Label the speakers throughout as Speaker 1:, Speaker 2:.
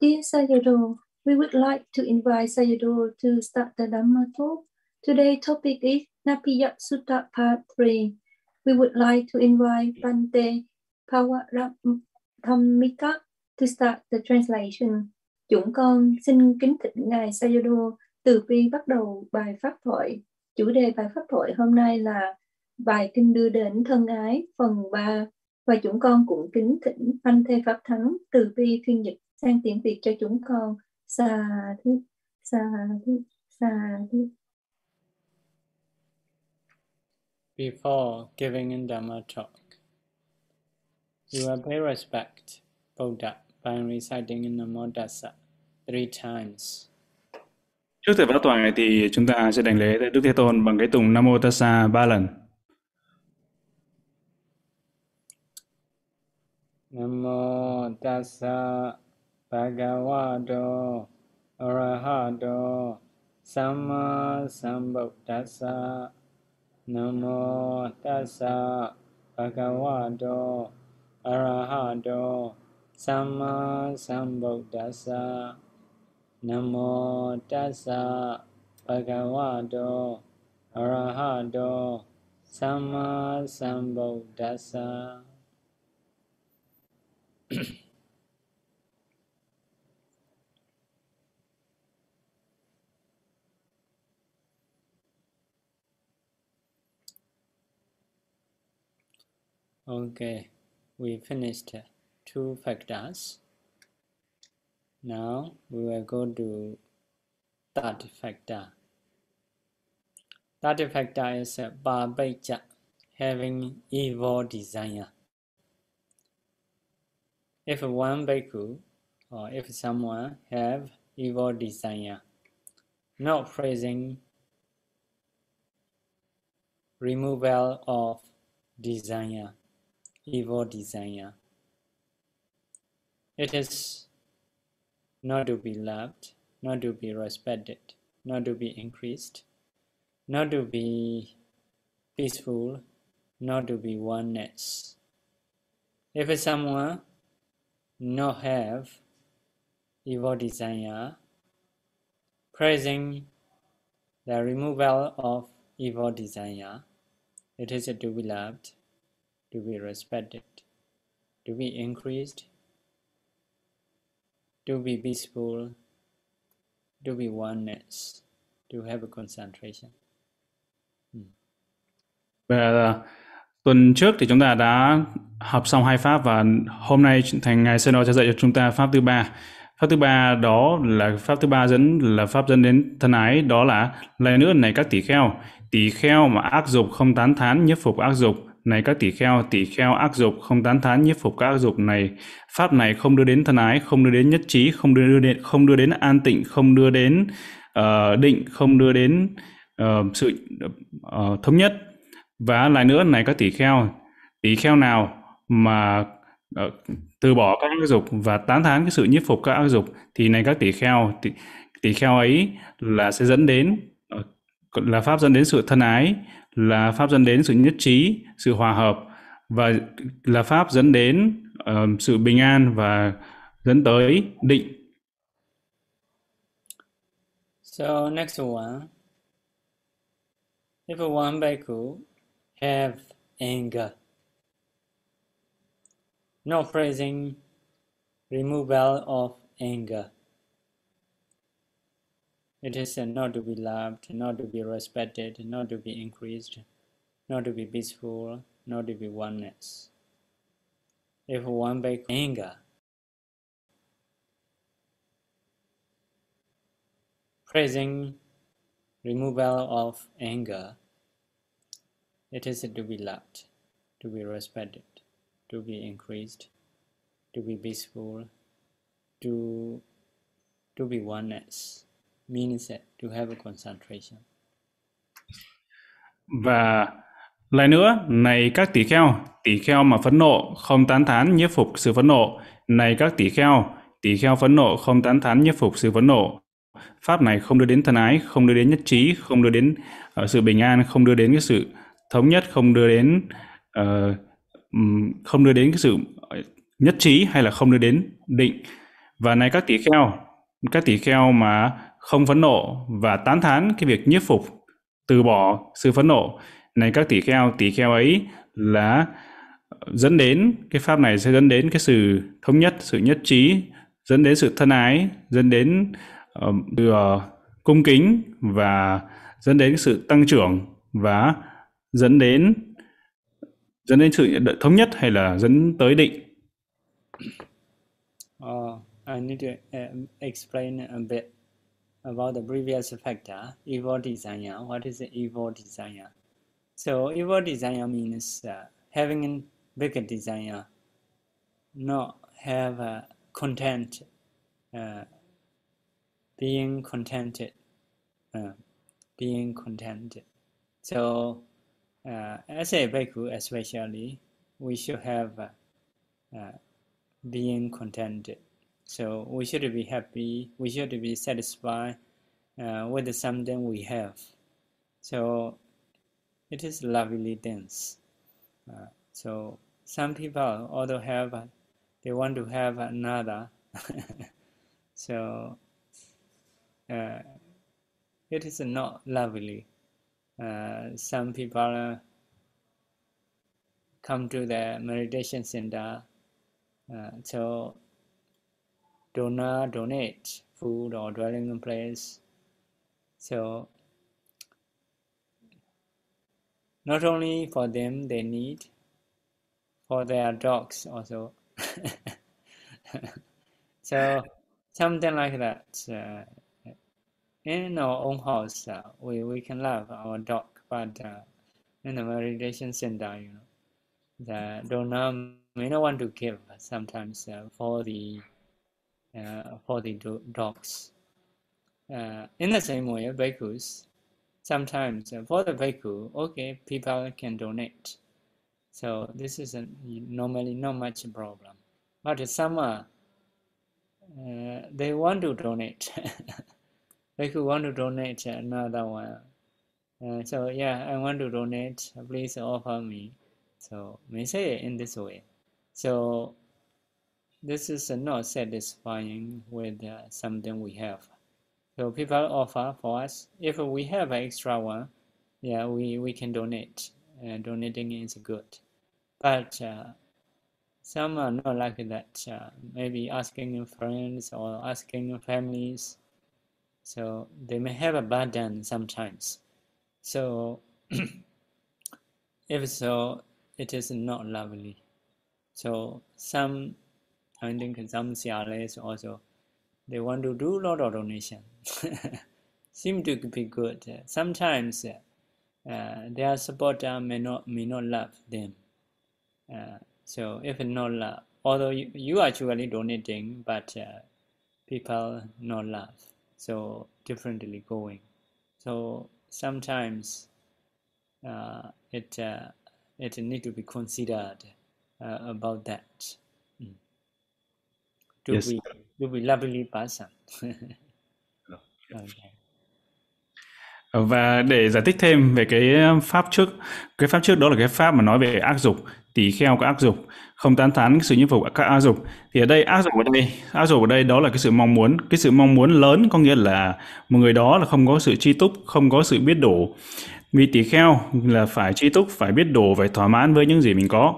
Speaker 1: Dear Sayadaw, we would like to invite Sayadaw to start the Dhamma talk. Today's topic is Napiyat Sutta Part 3. We would like to invite Bante Pawaramika to start the translation. Chúng con xin kính thỉnh Ngài Sayadaw từ bi bắt đầu bài pháp thoại. Chủ đề bài pháp thoại hôm nay là bài kinh đưa đến thân ái phần 3 và chúng con cũng kính thỉnh anh thê pháp thắng từ bi phiên dịch sang tiếng việt cho chúng con sa thứ sa thứ sa thứ
Speaker 2: Before giving in Dhamma talk, you will pay respect Buddha by reciting in Namo Tassa three times.
Speaker 3: Trước thời pháp thoại thì chúng ta sẽ đảnh lễ tới Đức Thế Tôn bằng cái tùng Nam Mô Tassa ba lần.
Speaker 2: Namo Tassa Bhagavato Arahato Samma Sambuddhasa, Namo Tassa Bhagavato Arahato Samma Sambuddhasa, Namo Tassa Bhagavato Arahato Samma Sambuddhassa Okay, we finished two factors. Now we will go to third factor. Third factor is Babaicha, having evil desire. If one bhikkhu or if someone have evil desire, not praising removal of desire, evil desire. It is not to be loved, not to be respected, not to be increased, not to be peaceful, not to be oneness. If someone not have evil desire, praising the removal of evil desire, it is to be loved, Do we respect it? Do we increase? Do we peaceful, Do we oneness, to have a concentration.
Speaker 3: Hmm. Và tuần trước thì chúng ta đã học xong hai pháp và hôm nay thành ngài Seno sẽ dạy cho chúng ta pháp thứ ba. Pháp thứ ba đó là pháp thứ ba dẫn là pháp dẫn đến thân ái đó là lại nữa này các tỷ kheo tỷ kheo mà ác dục không tán thán nhất phục ác dục này các tỷ kheo tỷ kheo ác dục không tán thán nhiếp phục các ác dục này. Pháp này không đưa đến thân ái không đưa đến nhất trí không đưa đến không đưa đến an tịnh không đưa đến uh, định không đưa đến uh, sự uh, thống nhất. Và lại nữa này các tỷ kheo tỷ kheo nào mà uh, từ bỏ các ác dục và tán thán cái sự nhiếp phục các ác dục thì này các tỷ kheo tỷ, tỷ kheo ấy là sẽ dẫn đến uh, là pháp dẫn đến sự thân ái là pháp dẫn đến sự nhất trí sự hòa hợp và là pháp dẫn đến uh, sự bình an và dẫn tới định
Speaker 2: So next one, if one bhikkhu have anger, no praising removal of anger. It is not to be loved, not to be respected, not to be increased, not to be peaceful, not to be oneness. If one by anger, praising removal of anger, it is to be loved, to be respected, to be increased, to be peaceful, to, to be oneness. Means to have a concentration.
Speaker 3: Và lại nữa, này các tỷ kheo, tỷ kheo mà phẫn nộ, không tán thán nhiếp phục sự phẫn nộ. Này các tỷ kheo, tỷ kheo phẫn nộ, không tán thán nhiếp phục sự phẫn nộ. Pháp này không đưa đến thân ái, không đưa đến nhất trí, không đưa đến uh, sự bình an, không đưa đến cái sự thống nhất, không đưa đến uh, không đưa đến cái sự ờ, nhất trí hay là không đưa đến định và này các tỷ kheo các tỷ kheo mà không phẫn nộ và tán thán cái việc nhiếp phục từ bỏ sự phẫn nộ. Này các tỷ kheo tỷ kheo ấy là dẫn đến cái pháp này sẽ dẫn đến cái sự thống nhất sự nhất trí dẫn đến sự thân ái dẫn đến uh, uh, cung kính và dẫn đến sự tăng trưởng và dẫn đến dẫn đến sự thống nhất hay là dẫn tới định.
Speaker 2: Uh, I need to uh, explain a bit. About the previous factor, evil desire. What is evil desire? So evil desire means uh, having a bigger desire, not have a content, uh, being contented, uh, being contented. So uh, as a bhikkhu especially, we should have uh, uh, being contented. So we should be happy, we should be satisfied uh, with something we have. So it is lovely dance. Uh, so some people also have, they want to have another. so uh, it is not lovely. Uh, some people uh, come to the meditation center uh, so donor donate food or dwelling place. So not only for them they need for their dogs also. So something like that uh, in our own house uh, we, we can love our dog but uh, in the meditation center you know the donor may not want to give sometimes uh, for the for the do dogs. Uh, in the same way bhikkhus sometimes uh, for the bhikkhu okay people can donate. So this is a, normally not much problem. But some uh, they want to donate bhikkhu want to donate another one uh, so yeah i want to donate please offer me. So may say in this way. So this is not satisfying with uh, something we have. So people offer for us if we have an extra one yeah we we can donate. Uh, donating is good. But uh, some are not like that uh, maybe asking friends or asking families. So they may have a burden sometimes. So if so it is not lovely. So some I think some CRAs also. They want to do a lot of donation. Seem to be good. Sometimes uh, their supporter may not may not love them. Uh, so if not love although you, you actually donating but uh, people not love. So differently going. So sometimes uh, it uh, it need to be considered uh, about that. To
Speaker 3: Yes.
Speaker 2: be to be lovely person okay.
Speaker 3: Và để giải thích thêm về cái pháp trước, cái pháp trước đó là cái pháp mà nói về ác dục, tỳ kheo có ác dục, không tán thán cái sự nhiếp phục các ác dục. Thì ở đây ác dục ở đây, ác dục ở đây đó là cái sự mong muốn, cái sự mong muốn lớn có nghĩa là một người đó là không có sự tri túc, không có sự biết đủ. Vì tỳ kheo là phải tri túc, phải biết đủ, phải thỏa mãn với những gì mình có.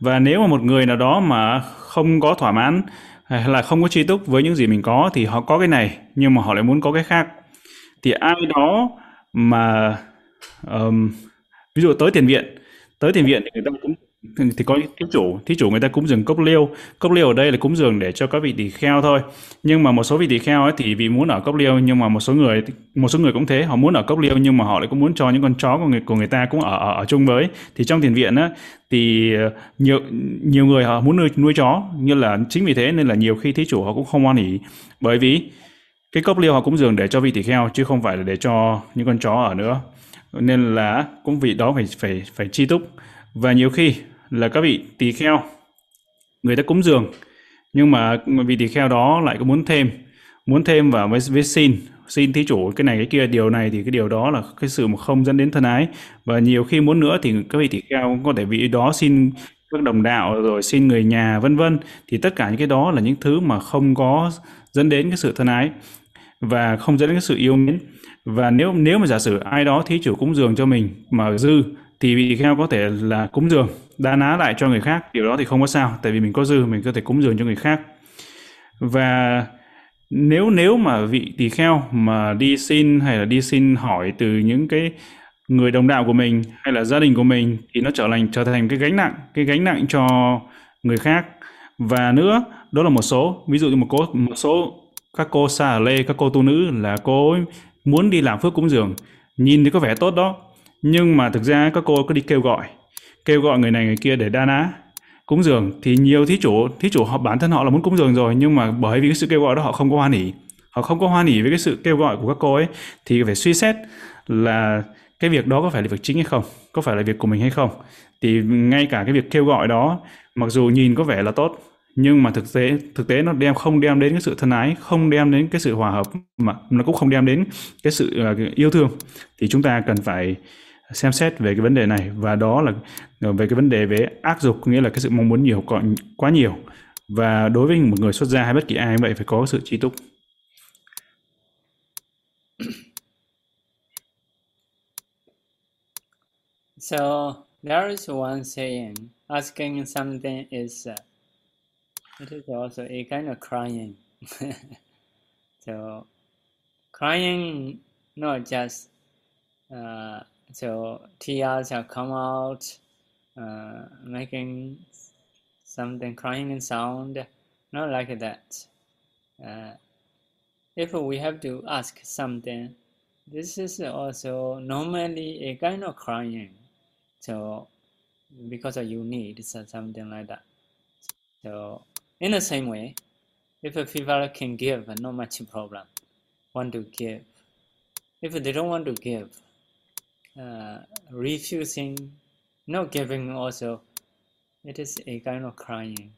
Speaker 3: Và nếu mà một người nào đó mà không có thỏa mãn hay là không có tri túc với những gì mình có thì họ có cái này nhưng mà họ lại muốn có cái khác. Thì ai đó mà um, ví dụ tới tiền viện tới tiền viện thì người ta cũng thì có thí chủ thí chủ người ta cúng dường cốc liêu. Cốc liêu ở đây là cúng dường để cho các vị tỳ kheo thôi. Nhưng mà một số vị tỳ kheo ấy thì vì muốn ở cốc liêu nhưng mà một số người một số người cũng thế. Họ muốn ở cốc liêu nhưng mà họ lại cũng muốn cho những con chó của người của người ta cũng ở ở, ở chung với. Thì trong tiền viện á thì ờ, nhiều nhiều người họ muốn nuôi nuôi chó. Như là chính vì thế nên là nhiều khi thí chủ họ cũng không hoan hỉ bởi vì cái cốc liêu họ cúng dường để cho vị tỳ kheo chứ không phải là để cho những con chó ở nữa. Nên là cũng vị đó phải phải phải chi túc. Và nhiều khi là các vị tỳ kheo. Người ta cúng dường nhưng mà vị tỳ kheo đó lại có muốn thêm muốn thêm vào với, với xin xin thí chủ cái này cái kia. Điều này thì cái điều đó là cái sự mà không dẫn đến thân ái. Và nhiều khi muốn nữa thì các vị tỳ kheo có thể vị đó xin các đồng đạo rồi xin người nhà vân vân. Thì tất cả những cái đó là những thứ mà không có dẫn đến cái sự thân ái và không dẫn đến cái sự yêu mến. Và nếu nếu mà giả sử ai đó thí chủ cúng dường cho mình mà dư thì vị kheo có thể là cúng dường đa ná lại cho người khác, điều đó thì không có sao, tại vì mình có dư, mình có thể cúng dường cho người khác. Và nếu nếu mà vị tỳ kheo mà đi xin hay là đi xin hỏi từ những cái người đồng đạo của mình hay là gia đình của mình thì nó trở thành trở thành cái gánh nặng, cái gánh nặng cho người khác. Và nữa, đó là một số, ví dụ như một cô, một số các cô xa ở lê, các cô tu nữ là cô ấy muốn đi làm phước cúng dường, nhìn thì có vẻ tốt đó. Nhưng mà thực ra các cô cứ đi kêu gọi kêu gọi người này người kia để đa ná. Cúng dường thì nhiều thí chủ thí chủ họ bản thân họ là muốn cúng dường rồi, nhưng mà bởi vì cái sự kêu gọi đó họ không có hoan hỉ. Họ không có hoan hỉ với cái sự kêu gọi của các cô ấy, thì phải suy xét là cái việc đó có phải là việc chính hay không, có phải là việc của mình hay không. Thì ngay cả cái việc kêu gọi đó, mặc dù nhìn có vẻ là tốt, nhưng mà thực tế thực tế nó đem, không đem đến cái sự thân ái, không đem đến cái sự hòa hợp, mà nó cũng không đem đến cái sự à, yêu thương. Thì chúng ta cần phải xem xét về cái vấn đề này. Và đó là ờ, về cái vấn đề về ác dục nghĩa là cái sự mong muốn nhiều quá nhiều. Và đối với một người xuất gia hay bất kỳ ai vậy phải có sự trí túc.
Speaker 2: So there is one saying, asking something is uh, it is also a kind of crying. so crying not just uh, so tears have come out, uh, making something crying in sound, not like that. Uh, if we have to ask something, this is also normally a kind of crying. So because you need something like that. So in the same way, if a people can give, not much problem. Want to give. If they don't want to give, uh, refusing, not giving also, it is a kind of crying,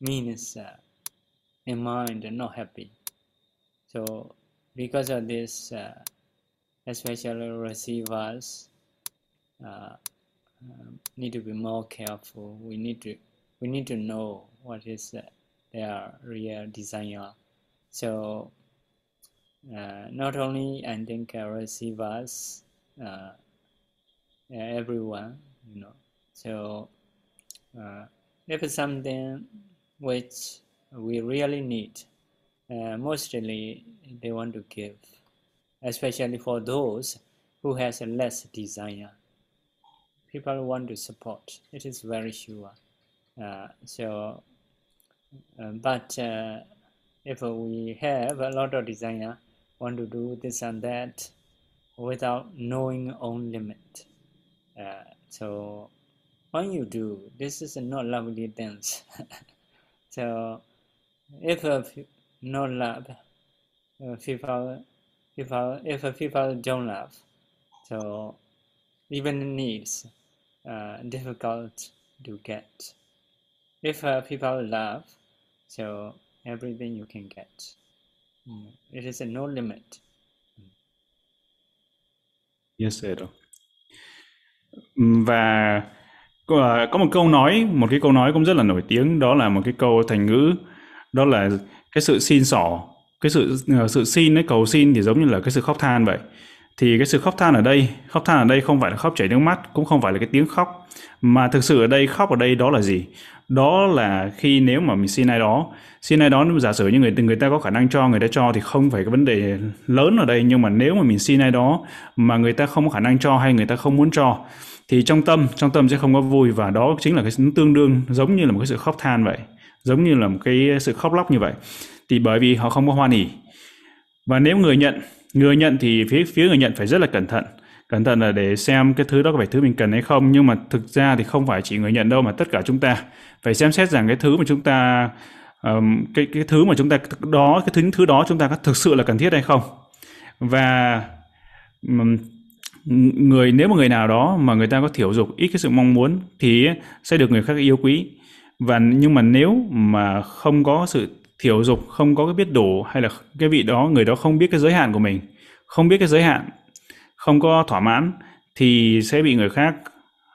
Speaker 2: means uh, in mind not happy. So because of this, uh, especially receivers uh, um, need to be more careful. We need to we need to know what is uh, their real desire. So uh, not only I think receivers uh, everyone you know. So uh, if something which we really need uh, mostly they want to give especially for those who has less desire. People want to support it is very sure. Uh, so uh, but uh, if we have a lot of desire want to do this and that without knowing own limit. Uh, so when you do, this is a not lovely dance. so if no love, uh, people, people, if people don't love, so even needs uh, difficult to get. If uh, people love, so everything you can get. Mm. It is a no limit.
Speaker 3: Yes, sir. Và à, có một câu nói, một cái câu nói cũng rất là nổi tiếng, đó là một cái câu thành ngữ, đó là cái sự xin xỏ, cái sự ờ, sự xin ấy, cầu xin thì giống như là cái sự khóc than vậy. Thì cái sự khóc than ở đây, khóc than ở đây không phải là khóc chảy nước mắt, cũng không phải là cái tiếng khóc, mà thực sự ở đây khóc ở đây đó là gì? Đó là khi nếu mà mình xin ai đó, xin ai đó nếu giả sử như người người ta có khả năng cho người ta cho thì không phải cái vấn đề lớn ở đây nhưng mà nếu mà mình xin ai đó mà người ta không có khả năng cho hay người ta không muốn cho thì trong tâm trong tâm sẽ không có vui và đó chính là cái tương đương giống như là một cái sự khóc than vậy giống như là một cái sự khóc lóc như vậy thì bởi vì họ không có hoan hỉ và nếu người nhận người nhận thì phía phía người nhận phải rất là cẩn thận. Cẩn thận là để xem cái thứ đó có phải thứ mình cần hay không nhưng mà thực ra thì không phải chỉ người nhận đâu mà tất cả chúng ta. Phải xem xét rằng cái thứ mà chúng ta um, cái cái thứ mà chúng ta đó cái thứ thứ đó chúng ta có thực sự là cần thiết hay không. Và um, người nếu mà người nào đó mà người ta có thiểu dục ít cái sự mong muốn thì sẽ được người khác yêu quý. Và nhưng mà nếu mà không có sự thiểu dục không có cái biết đủ hay là cái vị đó, người đó không biết cái giới hạn của mình, không biết cái giới hạn, không có thỏa mãn thì sẽ bị người khác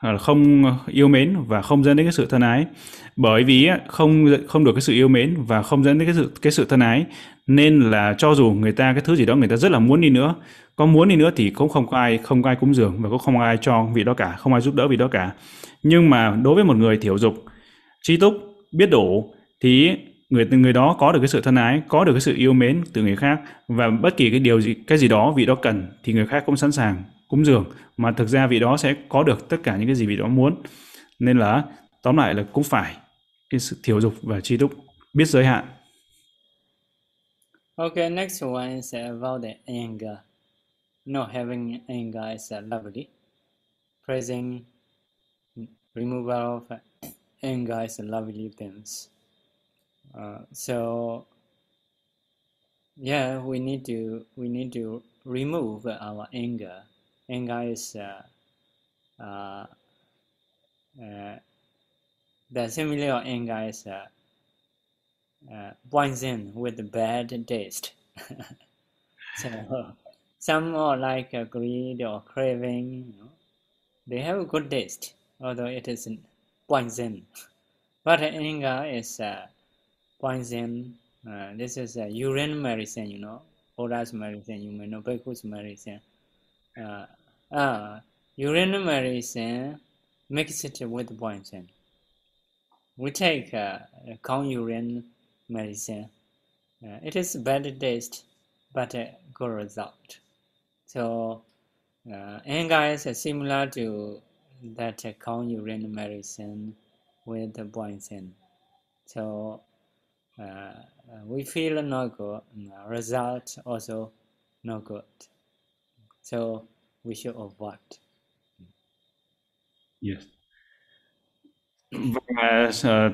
Speaker 3: à, không yêu mến và không dẫn đến cái sự thân ái. Bởi vì không không được cái sự yêu mến và không dẫn đến cái sự cái sự thân ái, nên là cho dù người ta cái thứ gì đó người ta rất là muốn đi nữa, có muốn đi nữa thì cũng không có ai, không có ai cúng dường và cũng không ai cho vị đó cả, không ai giúp đỡ vị đó cả. Nhưng mà đối với một người thiểu dục, trí túc, biết đủ thì người người đó có được cái sự thân ái có được cái sự yêu mến từ người khác và bất kỳ cái điều gì cái gì đó vị đó cần thì người khác cũng sẵn sàng cúng dường mà thực ra vị đó sẽ có được tất cả những cái gì vị đó muốn nên là tóm lại là cũng phải cái sự thiểu dục và tri túc biết giới hạn
Speaker 2: Okay, next one is about the anger. Not having anger is lovely. Praising removal of anger is lovely things. Uh, so yeah, we need to we need to remove our anger anger is uh, uh, uh, the simile of anger is uh, uh, poison with bad taste. so some are like greed or craving, you know, they have a good taste, although it is poison. But anger is poison. Uh, this is a urine medicine, you know, Buddha's medicine, you may know Bhikkhu's medicine. Uh, uh, urine medicine mix it with poison. We take uh, cow urine medicine. Uh, it is bad taste, but good result. So, uh, anger is similar to that uh, cow urine medicine with poison. So, uh, we feel no good, result also no good. So, we should avoid.
Speaker 3: Yes. Và uh,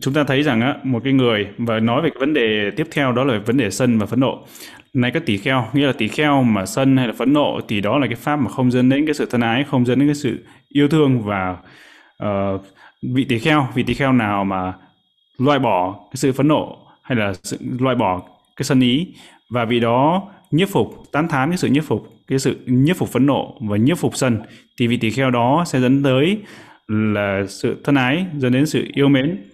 Speaker 3: chúng ta thấy rằng á, một cái người và nói về cái vấn đề tiếp theo đó là vấn đề sân và phẫn nộ. Này các tỷ kheo, nghĩa là tỷ kheo mà sân hay là phẫn nộ thì đó là cái pháp mà không dẫn đến cái sự thân ái, không dẫn đến cái sự yêu thương và uh, vị tỷ kheo, vị tỷ kheo nào mà loại bỏ cái sự phẫn nộ hay là sự loại bỏ cái sân ý. Và vì đó nhiếp phục, tán thán cái sự nhiếp phục cái sự nhiếp phục phẫn nộ và nhiếp phục sân thì vị tỳ kheo đó sẽ dẫn tới là sự thân ái dẫn đến sự yêu mến.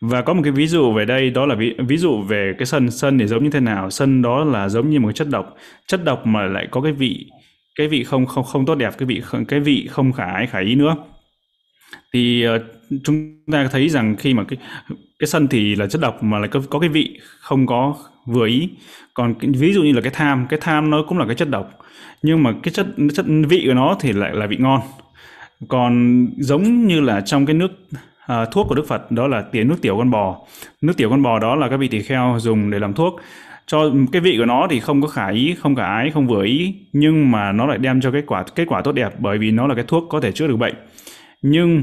Speaker 3: Và có một cái ví dụ về đây đó là ví, ví dụ về cái sân sân thì giống như thế nào? Sân đó là giống như một chất độc. Chất độc mà lại có cái vị cái vị không không không tốt đẹp cái vị cái vị không khả ái khả ý nữa. Thì uh, chúng ta thấy rằng khi mà cái cái sân thì là chất độc mà lại có, có cái vị không có vừa ý. Còn cái, ví dụ như là cái tham cái tham nó cũng là cái chất độc. Nhưng mà cái chất chất vị của nó thì lại là vị ngon. Còn giống như là trong cái nước à, thuốc của Đức Phật đó là tiền nước tiểu con bò. Nước tiểu con bò đó là các vị tỳ kheo dùng để làm thuốc. Cho cái vị của nó thì không có khả ý không khả ái không vừa ý. Nhưng mà nó lại đem cho kết quả kết quả tốt đẹp bởi vì nó là cái thuốc có thể chữa được bệnh. Nhưng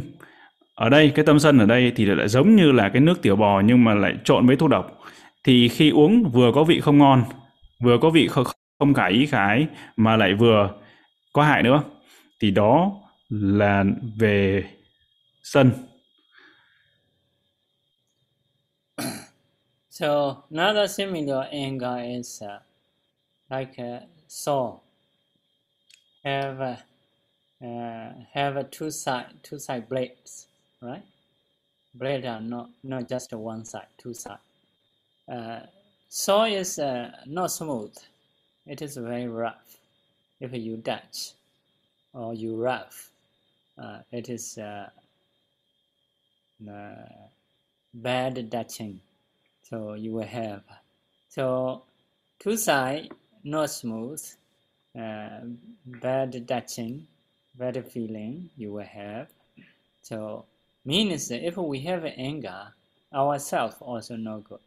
Speaker 3: ở đây cái tâm sân ở đây thì lại giống như là cái nước tiểu bò nhưng mà lại trộn với thuốc độc. Thì khi uống vừa có vị không ngon vừa có vị không, không khả ý khả mà lại vừa có hại nữa thì đó là về sân.
Speaker 2: So another similar anger is uh, like a saw. Have uh, uh have a two side two side blades, right? Blade are not not just one side, two side. Uh, saw is uh, not smooth. It is very rough. If you touch or you rough, uh, it is uh, bad touching. So you will have so two side not smooth, uh, bad touching, bad feeling you will have. So means if we have anger, ourselves also no good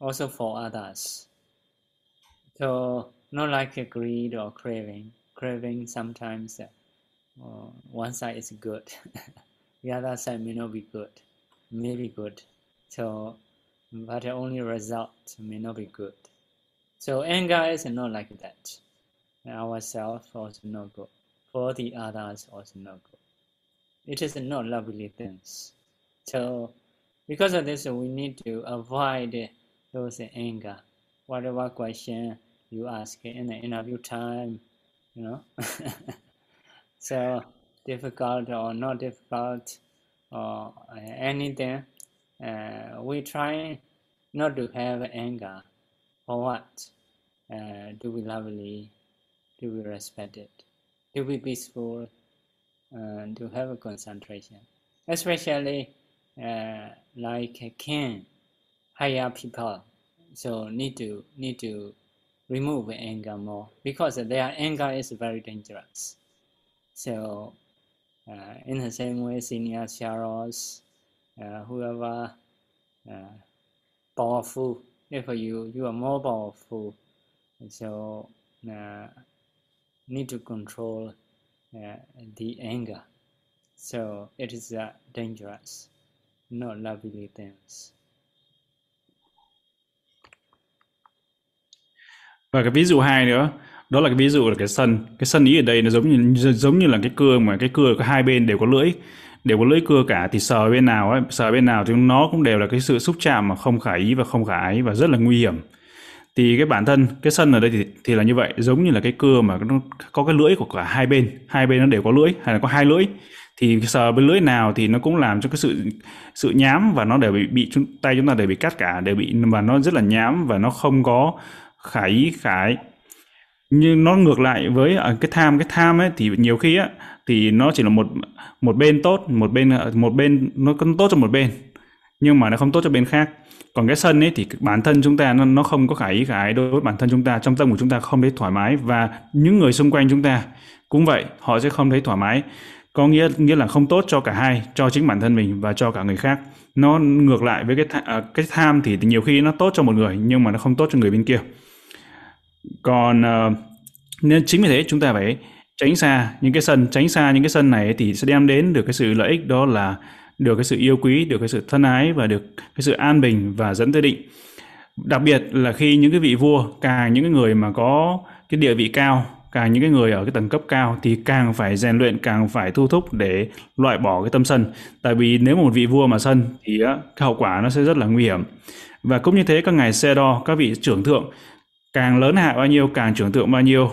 Speaker 2: also for others. So not like greed or craving. Craving sometimes uh, one side is good, the other side may not be good, may be good. So, but the only result may not be good. So anger is not like that. Ourselves also no good. For the others also no good. It is not lovely things. So because of this, we need to avoid those anger. Whatever question you ask in the interview time, you know. so difficult or not difficult or anything, uh, we try not to have anger. For what? Uh, to be lovely, to be respected, to be peaceful, to have a concentration. Especially uh, like king, higher people, so need to need to remove anger more because their anger is very dangerous. So uh, in the same way, senior shadows, uh, whoever uh, powerful, if you you are more powerful, so uh, need to control uh, Uh, the anger. So it is uh, dangerous, not lovely things.
Speaker 3: Và cái ví dụ hai nữa, đó là cái ví dụ là cái sân. Cái sân ý ở đây nó giống như giống như là cái cưa mà cái cưa có hai bên đều có lưỡi, đều có lưỡi cưa cả thì sờ bên nào ấy, sờ bên nào thì nó cũng đều là cái sự xúc chạm mà không khả ý và không khả ái và rất là nguy hiểm. Thì cái bản thân cái sân ở đây thì thì là như vậy, giống như là cái cưa mà nó có cái lưỡi của cả hai bên, hai bên nó đều có lưỡi hay là có hai lưỡi. Thì sờ bên lưỡi nào thì nó cũng làm cho cái sự sự nhám và nó đều bị bị tay chúng ta đều bị cắt cả đều bị và nó rất là nhám và nó không có khả ý khả ý. nhưng nó ngược lại với à, cái tham cái tham ấy thì nhiều khi á thì nó chỉ là một một bên tốt một bên một bên nó cũng tốt cho một bên nhưng mà nó không tốt cho bên khác còn cái sân ấy thì bản thân chúng ta nó nó không có khả ý khả ái đối với bản thân chúng ta trong tâm của chúng ta không thấy thoải mái và những người xung quanh chúng ta cũng vậy họ sẽ không thấy thoải mái. Có nghĩa nghĩa là không tốt cho cả hai cho chính bản thân mình và cho cả người khác. Nó ngược lại với cái th- à, cái tham thì nhiều khi nó tốt cho một người nhưng mà nó không tốt cho người bên kia. Còn uh, nên chính vì thế chúng ta phải tránh xa những cái sân tránh xa những cái sân này thì sẽ đem đến được cái sự lợi ích đó là được cái sự yêu quý, được cái sự thân ái và được cái sự an bình và dẫn tới định. Đặc biệt là khi những cái vị vua, càng những cái người mà có cái địa vị cao, càng những cái người ở cái tầng cấp cao thì càng phải rèn luyện, càng phải thu thúc để loại bỏ cái tâm sân. Tại vì nếu một vị vua mà sân thì cái hậu quả nó sẽ rất là nguy hiểm. Và cũng như thế, các ngài xe đo, các vị trưởng thượng, càng lớn hạ bao nhiêu, càng trưởng thượng bao nhiêu,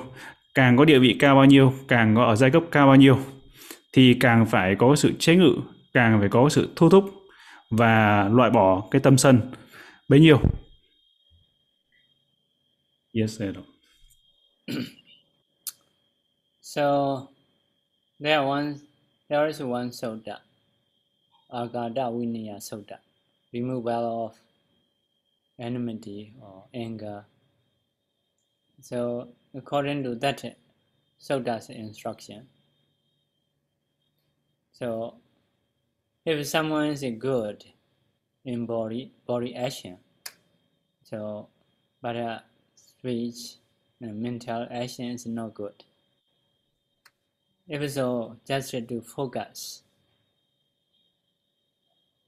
Speaker 3: càng có địa vị cao bao nhiêu, càng có ở giai cấp cao bao nhiêu, thì càng phải có sự chế ngự càng phải có sự thu thúc và loại bỏ cái tâm sân. Bấy nhiêu? Yes sir.
Speaker 2: so there one there is one soda. Agada vinaya soda. Removal of enmity or anger. So according to that Soda's instruction, so if someone is good in body body action, so but uh, speech and mental action is not good. If so, just to focus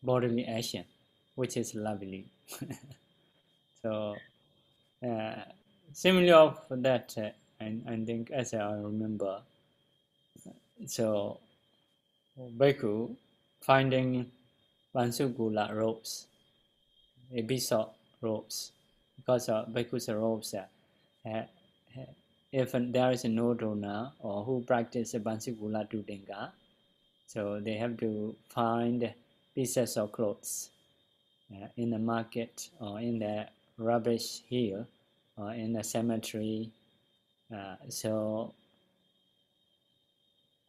Speaker 2: bodily action, which is lovely. so. Uh, similar of that uh, I, I think as I remember so Bhikkhu finding Vansugula robes Episode robes because of Bhikkhu's robes uh, uh, if there is no donor or who practice Vansugula Dudinga so they have to find pieces of clothes uh, in the market or in the rubbish hill or in the cemetery. Uh, so,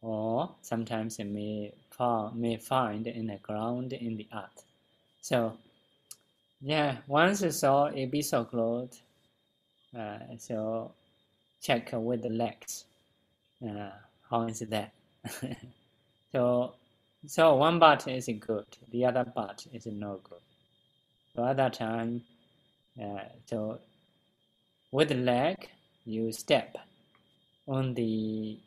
Speaker 2: or sometimes it may may find in the ground in the earth. So, yeah, once you saw a piece of cloth, uh, so check with the legs. Uh, how is that? so, so one part is good, the other part is not good. So that time, uh, so with the leg you step on the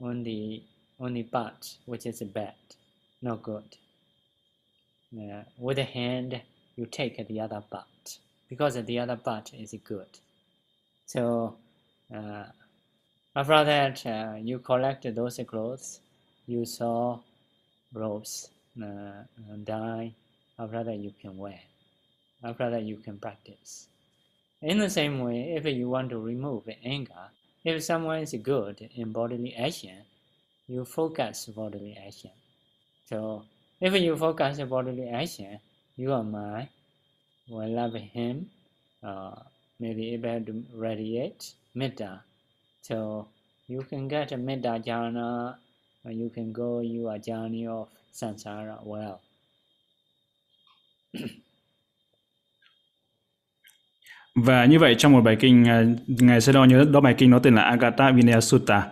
Speaker 2: on the on the part which is bad not good. Uh, with the hand you take the other part because the other part is good. So uh, after that uh, you collect those clothes you saw robes uh, dye after that you can wear. After that you can practice. In the same way, if you want to remove anger, if someone is good in bodily action, you focus bodily action. So if you focus bodily action, your mind will love him, uh, maybe able to radiate metta. So you can get a metta jhana, or you can go your journey of samsara well.
Speaker 3: Và như vậy trong một bài kinh à, ngài sẽ đo nhớ đó bài kinh nó tên là Agata Vinaya Sutta.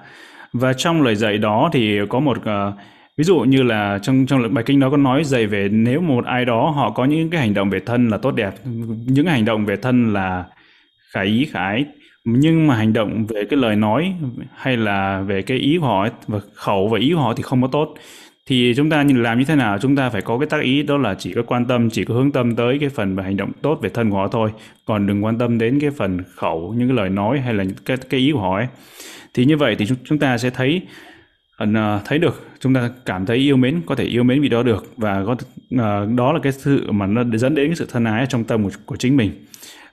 Speaker 3: Và trong lời dạy đó thì có một uh, ví dụ như là trong trong bài kinh đó có nói dạy về nếu một ai đó họ có những cái hành động về thân là tốt đẹp, những hành động về thân là khả ý khả ái nhưng mà hành động về cái lời nói hay là về cái ý của họ và khẩu và ý của họ thì không có tốt thì chúng ta nhìn làm như thế nào? Chúng ta phải có cái tác ý đó là chỉ có quan tâm chỉ có hướng tâm tới cái phần về hành động tốt về thân của họ thôi. Còn đừng quan tâm đến cái phần khẩu những cái lời nói hay là cái cái ý của họ ấy. Thì như vậy thì chúng ta sẽ thấy à, thấy được. Chúng ta cảm thấy yêu mến có thể yêu mến vì đó được. Và có à, đó là cái sự mà nó dẫn đến cái sự thân ái trong tâm của, của chính mình.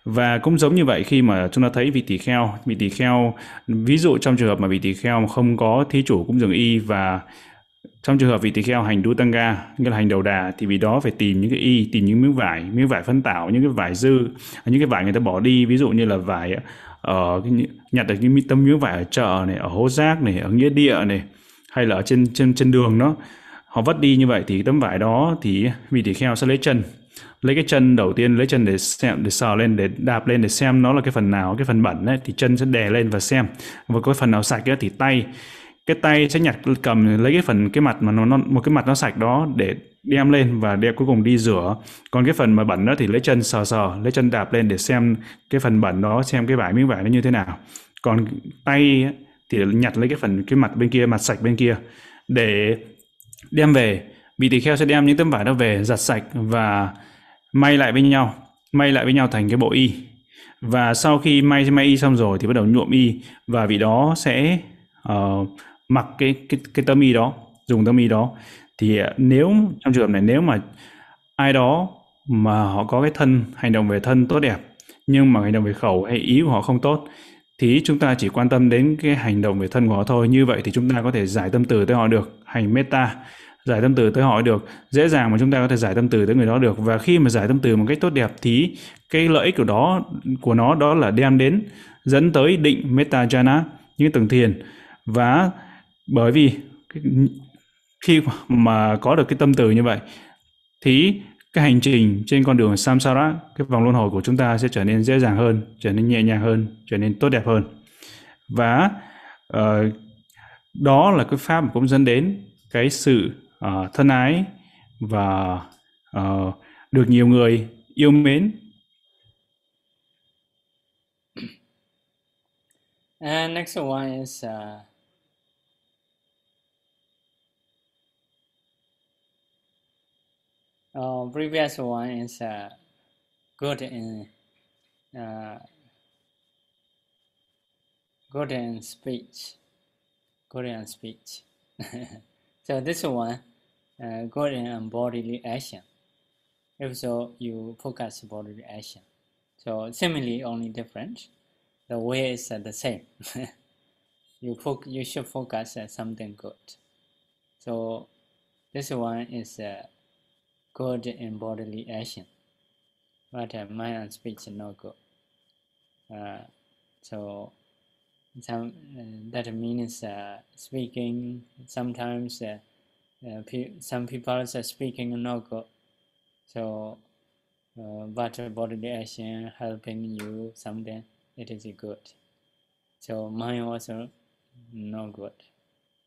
Speaker 3: Và cũng giống như vậy khi mà chúng ta thấy vị tỳ kheo vị tỳ kheo ví dụ trong trường hợp mà vị tỳ kheo không có thí chủ cũng dường y và trong trường hợp vị tỳ kheo hành đu tăng ga nghĩa là hành đầu đà thì vì đó phải tìm những cái y tìm những miếng vải miếng vải phân tảo những cái vải dư những cái vải người ta bỏ đi ví dụ như là vải ờ, ở nhặt được những tấm miếng vải ở chợ này ở hố rác này ở nghĩa địa này hay là ở trên trên trên đường đó họ vất đi như vậy thì tấm vải đó thì vị tỳ kheo sẽ lấy chân. Lấy cái chân đầu tiên lấy chân để xem để sờ lên để đạp lên để xem nó là cái phần nào cái phần bẩn ấy thì chân sẽ đè lên và xem. Và có phần nào sạch ấy, thì tay cái tay sẽ nhặt cầm lấy cái phần cái mặt mà nó, nó một cái mặt nó sạch đó để đem lên và đem cuối cùng đi rửa. Còn cái phần mà bẩn đó thì lấy chân sờ sờ lấy chân đạp lên để xem cái phần bẩn đó xem cái vải miếng vải nó như thế nào. Còn tay thì nhặt lấy cái phần cái mặt bên kia mặt sạch bên kia để đem về. Vị tỳ kheo sẽ đem những tấm vải đó về giặt sạch và may lại với nhau may lại với nhau thành cái bộ y. Và sau khi may may y xong rồi thì bắt đầu nhuộm y. Và vị đó sẽ uh, mặc cái cái cái tâm y đó, dùng tâm y đó, thì à, nếu, trong trường hợp này, nếu mà ai đó mà họ có cái thân, hành động về thân tốt đẹp, nhưng mà hành động về khẩu hay ý của họ không tốt, thì chúng ta chỉ quan tâm đến cái hành động về thân của họ thôi. Như vậy thì chúng ta có thể giải tâm từ tới họ được. Hành meta giải tâm từ tới họ được. Dễ dàng mà chúng ta có thể giải tâm từ tới người đó được. Và khi mà giải tâm từ một cách tốt đẹp thì cái lợi ích của đó, của nó đó là đem đến, dẫn tới định metta jhana, những tầng thiền. Và bởi vì khi mà có được cái tâm từ như vậy thì cái hành trình trên con đường samsara cái vòng luân hồi của chúng ta sẽ trở nên dễ dàng hơn trở nên nhẹ nhàng hơn trở nên tốt đẹp hơn và uh, đó là cái pháp cũng dẫn đến cái sự uh, thân ái và uh, được nhiều người yêu mến.
Speaker 2: And next one is uh, uh, previous one is uh, good in uh, good in speech, good in speech. so this one uh, good in bodily action. If so, you focus bodily action. So similarly, only different. The way is the same. you fo- you should focus on something good. So this one is uh, good in bodily action, but uh, mind and speech not good. Uh, so some uh, that means uh, speaking sometimes uh, pe- some people are speaking no good so but bodily action helping you something it is good. So mind also no good.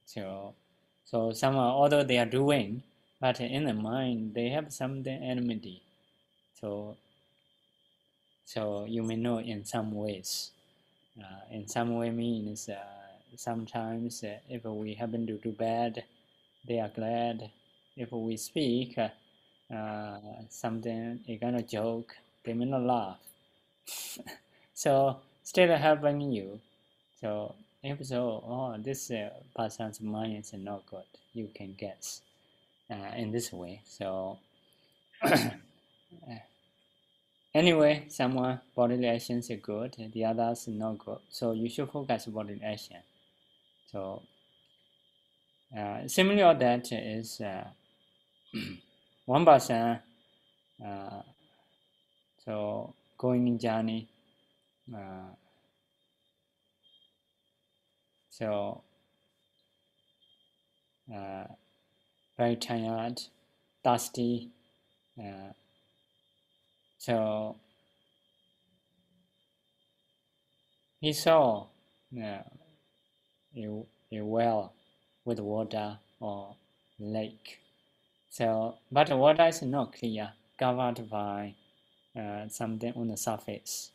Speaker 2: So so some although they are doing but in the mind they have something enmity. So so you may know in some ways. Uh, in some way means uh, sometimes uh, if we happen to do bad they are glad. If we speak uh, something a of joke they may not laugh. So still helping you. So if so oh this uh, person's mind is not good. You can guess uh, in this way. So anyway someone bodily actions are good the others not good. So you should focus bodily action. So Uh, similar that is uh, one person uh, so going in journey uh, so uh, very tired dusty. uh, so he saw uh, a, a well with water or lake. So, but water is not clear, covered by uh, something on the surface,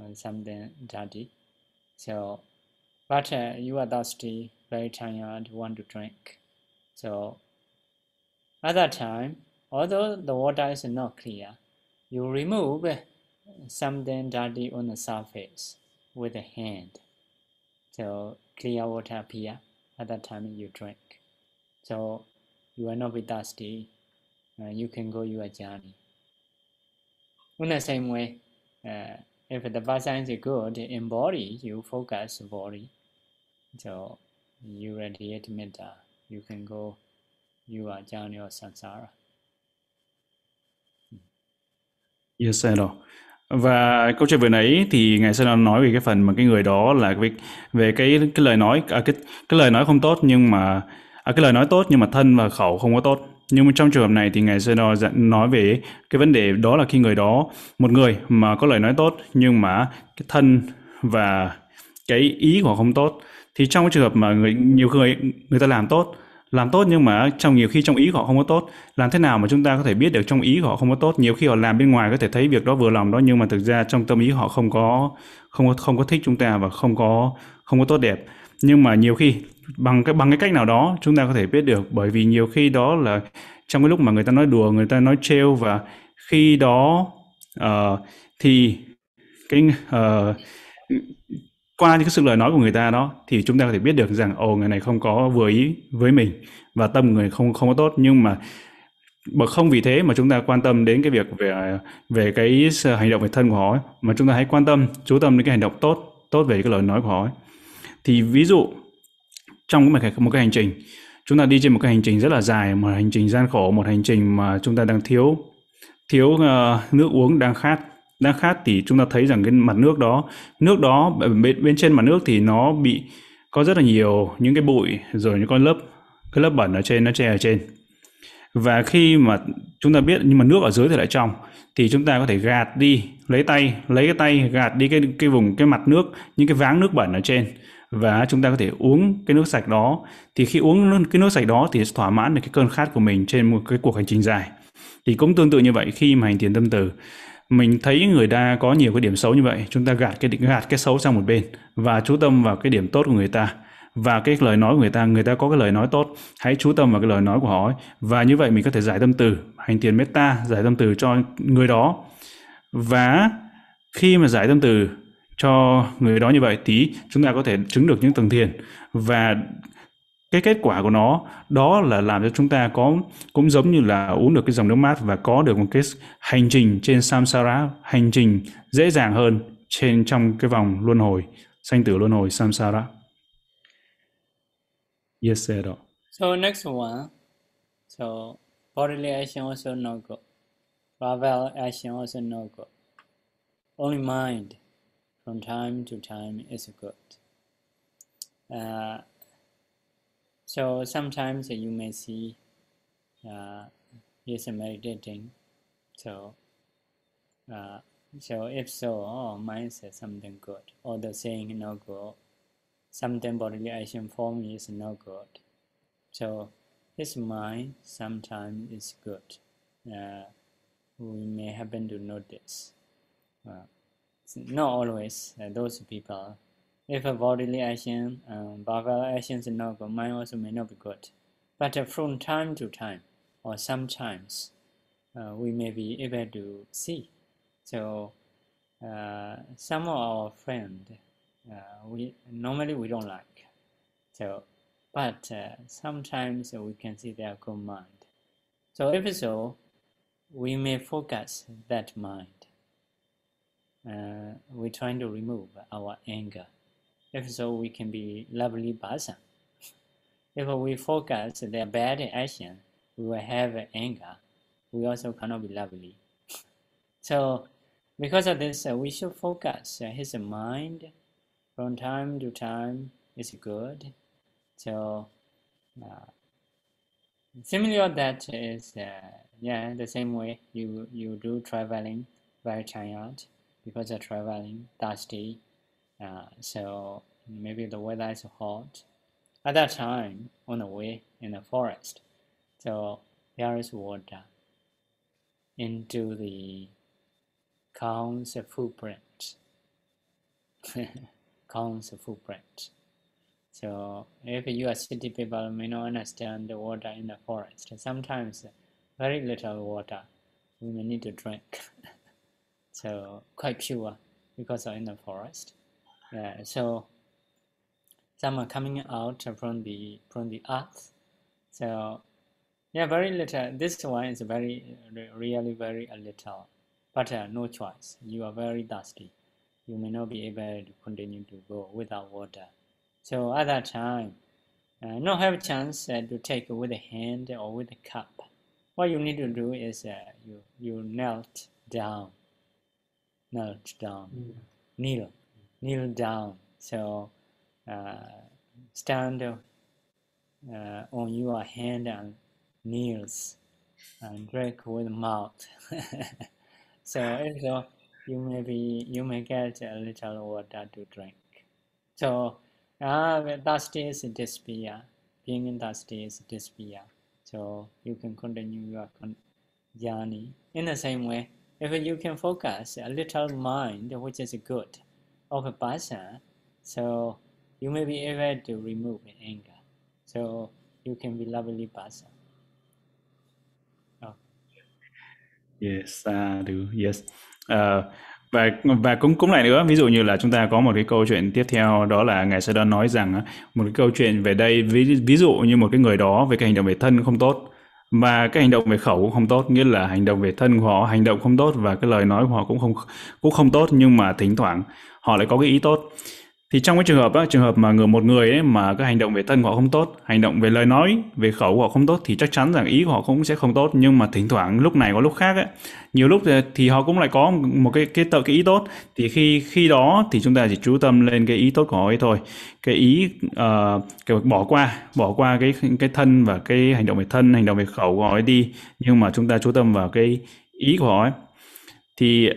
Speaker 2: uh, something dirty. So, but uh, you are thirsty, very tired, want to drink. So, at that time, although the water is not clear, you remove something dirty on the surface with a hand. So clear water appear. At that time you drink. So you will not be thirsty. Uh, you can go your journey. In the same way, uh, if the person is good in body, you focus body. So you radiate metta. You can go your journey of samsara.
Speaker 3: Yes, sir. và câu chuyện vừa nãy thì ngài sẽ nói về cái phần mà cái người đó là về về cái cái lời nói à, cái cái lời nói không tốt nhưng mà à, cái lời nói tốt nhưng mà thân và khẩu không có tốt nhưng mà trong trường hợp này thì ngài sẽ nói về cái vấn đề đó là khi người đó một người mà có lời nói tốt nhưng mà cái thân và cái ý của họ không tốt thì trong cái trường hợp mà người nhiều người người ta làm tốt làm tốt nhưng mà trong nhiều khi trong ý họ không có tốt. Làm thế nào mà chúng ta có thể biết được trong ý họ không có tốt? Nhiều khi họ làm bên ngoài có thể thấy việc đó vừa lòng đó nhưng mà thực ra trong tâm ý họ không có không có không có thích chúng ta và không có không có tốt đẹp. Nhưng mà nhiều khi bằng cái bằng cái cách nào đó chúng ta có thể biết được. Bởi vì nhiều khi đó là trong cái lúc mà người ta nói đùa người ta nói trêu và khi đó uh, thì cái uh, qua những cái sự lời nói của người ta đó thì chúng ta có thể biết được rằng ồ người này không có vừa ý với mình và tâm người không không có tốt nhưng mà mà không vì thế mà chúng ta quan tâm đến cái việc về về cái hành động về thân của họ ấy, mà chúng ta hãy quan tâm chú tâm đến cái hành động tốt tốt về cái lời nói của họ ấy. thì ví dụ trong một cái một cái hành trình chúng ta đi trên một cái hành trình rất là dài một hành trình gian khổ một hành trình mà chúng ta đang thiếu thiếu uh, nước uống đang khát đang khát thì chúng ta thấy rằng cái mặt nước đó nước đó bên bên trên mặt nước thì nó bị có rất là nhiều những cái bụi, rồi những con lớp, cái lớp bẩn ở trên, nó che ở trên. Và khi mà chúng ta biết, nhưng mà nước ở dưới thì lại trong, thì chúng ta có thể gạt đi, lấy tay, lấy cái tay, gạt đi cái cái vùng, cái mặt nước, những cái váng nước bẩn ở trên. Và chúng ta có thể uống cái nước sạch đó. Thì khi uống cái nước sạch đó thì thỏa mãn được cái cơn khát của mình trên một cái cuộc hành trình dài. Thì cũng tương tự như vậy, khi mà hành thiền tâm từ mình thấy người ta có nhiều cái điểm xấu như vậy, chúng ta gạt cái gạt cái xấu sang một bên và chú tâm vào cái điểm tốt của người ta. Và cái lời nói của người ta người ta có cái lời nói tốt, hãy chú tâm vào cái lời nói của họ ấy. và như vậy mình có thể giải tâm từ, hành tiền meta giải tâm từ cho người đó. Và khi mà giải tâm từ cho người đó như vậy thì chúng ta có thể chứng được những tầng thiền. Và cái kết quả của nó đó là làm cho chúng ta có cũng giống như là uống được cái dòng nước mát và có được một cái hành trình trên samsara hành trình dễ dàng hơn trên trong cái vòng luân hồi sanh tử luân hồi samsara. Yes sir
Speaker 2: so next one. So bodily action also no good travel action also no good only mind from time to time is good. Uh, So sometimes you may see uh, he's meditating. So uh, so if so, oh, mind says something good, or the saying no good, something bodily action form is no good. So his mind sometimes is good. Uh, we may happen to notice. Uh, not always. Uh, those people if a bodily action, um, verbal actions is not good, mind also may not be good. But uh, from time to time, or sometimes, uh, we may be able to see. So, uh, some of our friends, uh, we normally we don't like. So, but uh, sometimes we can see their good mind. So, if so, we may focus that mind. Uh, we're trying to remove our anger if so, we can be lovely person. if we focus their bad action, we will have anger. We also cannot be lovely. so, because of this, uh, we should focus uh, his mind from time to time is good. So, uh, similar that is uh, yeah the same way you you do traveling very tired because of traveling dusty. Uh, so maybe the weather is hot at that time, on the way in the forest, so there is water into the cow's footprint. cow's footprint. So if you are city people may not understand the water in the forest. Sometimes very little water we may need to drink. so quite pure because in the forest. Yeah, so some are coming out from the from the earth. So yeah, very little. This one is very really very a little, but uh, no choice. You are very dusty. You may not be able to continue to go without water. So at that time, uh, not have a chance uh, to take with a hand or with a cup. What you need to do is uh, you you knelt down, knelt down, mm. kneel, kneel down. So uh, stand uh, on your hand and knees and drink with mouth. so if you may be you may get a little water to drink. So uh, that is despair. Being state is despair. So you can continue your journey in the same way. If you can focus a little mind, which is good, of a person, so you may be able to remove the anger. So you can be lovely person.
Speaker 3: Oh. Yes, à, do yes. Uh, và và cũng cũng lại nữa ví dụ như là chúng ta có một cái câu chuyện tiếp theo đó là ngài sẽ đơn nói rằng một cái câu chuyện về đây ví ví dụ như một cái người đó về cái hành động về thân không tốt và cái hành động về khẩu cũng không tốt nghĩa là hành động về thân của họ hành động không tốt và cái lời nói của họ cũng không cũng không tốt nhưng mà thỉnh thoảng họ lại có cái ý tốt. Thì trong cái trường hợp đó, trường hợp mà người một người ấy mà cái hành động về thân của họ không tốt hành động về lời nói về khẩu của họ không tốt thì chắc chắn rằng ý của họ cũng sẽ không tốt. Nhưng mà thỉnh thoảng lúc này có lúc khác ấy. Nhiều lúc thì họ cũng lại có một cái cái tự cái ý tốt. Thì khi khi đó thì chúng ta chỉ chú tâm lên cái ý tốt của họ ấy thôi. Cái ý uh, kiểu bỏ qua bỏ qua cái cái thân và cái hành động về thân hành động về khẩu của họ ấy đi. Nhưng mà chúng ta chú tâm vào cái ý của họ ấy. Thì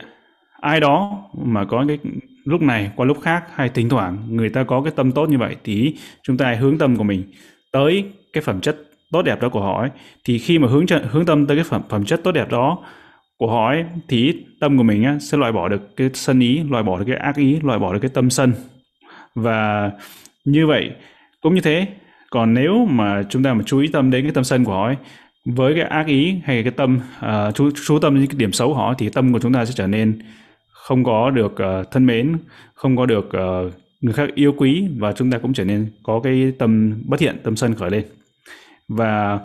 Speaker 3: ai đó mà có cái lúc này qua lúc khác hay thỉnh thoảng người ta có cái tâm tốt như vậy thì chúng ta hướng tâm của mình tới cái phẩm chất tốt đẹp đó của họ ấy. thì khi mà hướng hướng tâm tới cái phẩm phẩm chất tốt đẹp đó của họ ấy, thì tâm của mình á, sẽ loại bỏ được cái sân ý loại bỏ được cái ác ý loại bỏ được cái tâm sân và như vậy cũng như thế còn nếu mà chúng ta mà chú ý tâm đến cái tâm sân của họ ấy, với cái ác ý hay cái tâm uh, chú chú tâm đến cái điểm xấu của họ thì tâm của chúng ta sẽ trở nên không có được uh, thân mến không có được uh, người khác yêu quý và chúng ta cũng trở nên có cái tâm bất thiện tâm sân khởi lên. Và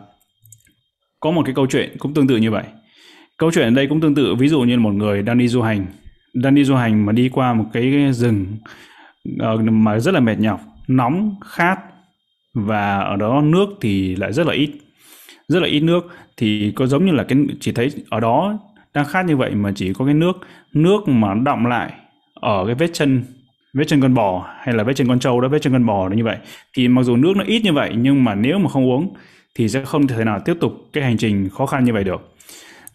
Speaker 3: có một cái câu chuyện cũng tương tự như vậy. Câu chuyện ở đây cũng tương tự ví dụ như một người đang đi du hành đang đi du hành mà đi qua một cái rừng uh, mà rất là mệt nhọc nóng khát và ở đó nước thì lại rất là ít. Rất là ít nước thì có giống như là cái chỉ thấy ở đó đang khát như vậy mà chỉ có cái nước nước mà động lại ở cái vết chân vết chân con bò hay là vết chân con trâu đó, vết chân con bò như vậy. Thì mặc dù nước nó ít như vậy, nhưng mà nếu mà không uống thì sẽ không thể nào tiếp tục cái hành trình khó khăn như vậy được.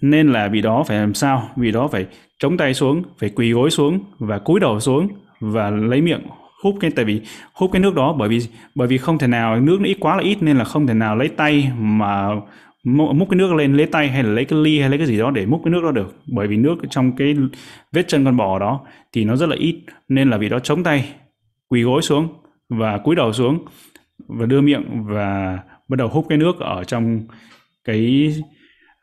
Speaker 3: Nên là vị đó phải làm sao? Vị đó phải chống tay xuống, phải quỳ gối xuống và cúi đầu xuống và lấy miệng hút cái, tại vì hút cái nước đó bởi vì bởi vì không thể nào, nước nó ít, quá là ít nên là không thể nào lấy tay mà múc cái nước lên lấy tay hay là lấy cái ly hay lấy cái gì đó để múc cái nước đó được. Bởi vì nước trong cái vết chân con bò đó thì nó rất là ít, nên là vì đó chống tay, quỳ gối xuống và cúi đầu xuống và đưa miệng và bắt đầu hút cái nước ở trong cái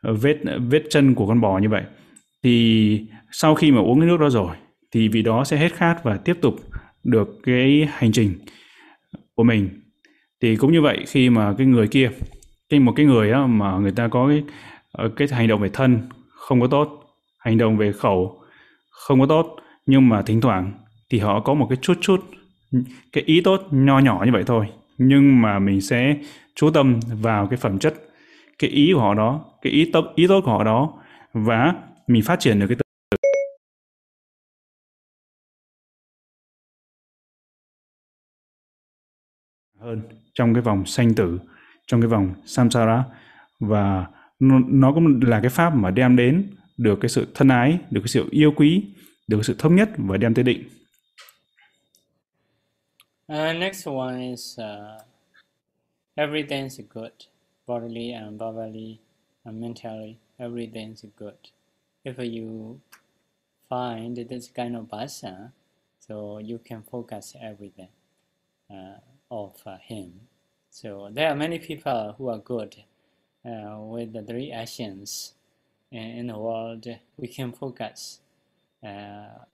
Speaker 3: vết vết chân của con bò như vậy. Thì sau khi mà uống cái nước đó rồi thì vị đó sẽ hết khát và tiếp tục được cái hành trình của mình. Thì cũng như vậy khi mà cái người kia cái một cái người á, mà người ta có cái ờ, cái hành động về thân không có tốt hành động về khẩu không có tốt nhưng mà thỉnh thoảng thì họ có một cái chút chút cái ý tốt nho nhỏ như vậy thôi. Nhưng mà mình sẽ chú tâm vào cái phẩm chất cái ý của họ đó cái ý tốt ý tốt của họ đó và mình phát triển được cái hơn trong cái vòng sanh tử trong cái vòng samsara và nó, cũng là cái pháp mà đem đến được cái sự thân ái được cái sự yêu quý được cái sự thống nhất và đem tới định
Speaker 2: Uh, next one is uh, everything's good, bodily and bodily and mentally. Everything's good. If you find this kind of person, so you can focus everything uh, of uh, him. So there are many people who are good uh, with the three actions in, the world. We can focus uh,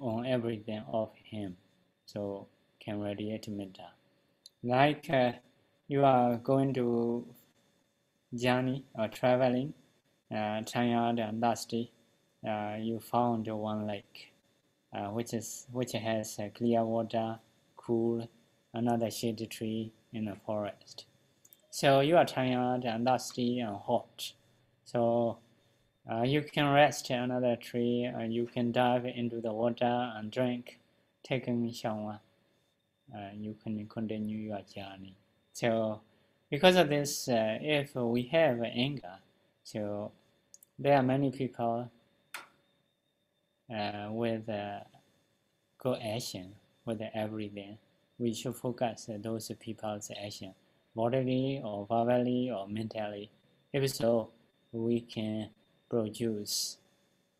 Speaker 2: on everything of him. So can radiate metta. Like uh, you are going to journey or traveling, uh, tired and dusty, uh, you found one lake, uh, which is which has clear water, cool, another shady tree in the forest. So you are tired and dusty and hot. So uh, you can rest another tree, and you can dive into the water and drink, taking shower you can continue your journey. So because of this, uh, if we have anger, so there are many people uh, with uh, with everything. We should focus those people's action, bodily or verbally or mentally. If so, we can produce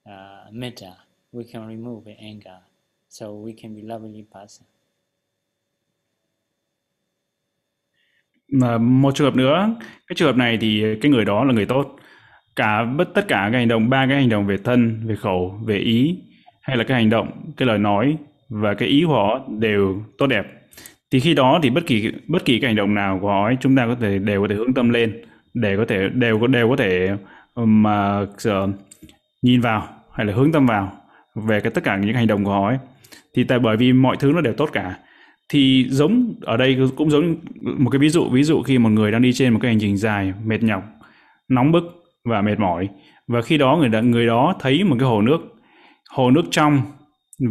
Speaker 2: uh, metta. We can remove anger, so we can be lovely person.
Speaker 3: mà một trường hợp nữa cái trường hợp này thì cái người đó là người tốt cả bất tất cả các hành động ba cái hành động về thân về khẩu về ý hay là cái hành động cái lời nói và cái ý của họ đều tốt đẹp thì khi đó thì bất kỳ bất kỳ cái hành động nào của họ ấy, chúng ta có thể đều có thể hướng tâm lên để có thể đều có đều có thể mà uh, nhìn vào hay là hướng tâm vào về cái tất cả những hành động của họ ấy. Thì tại bởi vì mọi thứ nó đều tốt cả. Thì giống ở đây cũng giống một cái ví dụ ví dụ khi một người đang đi trên một cái hành trình dài mệt nhọc nóng bức và mệt mỏi. Và khi đó người đã, người đó thấy một cái hồ nước hồ nước trong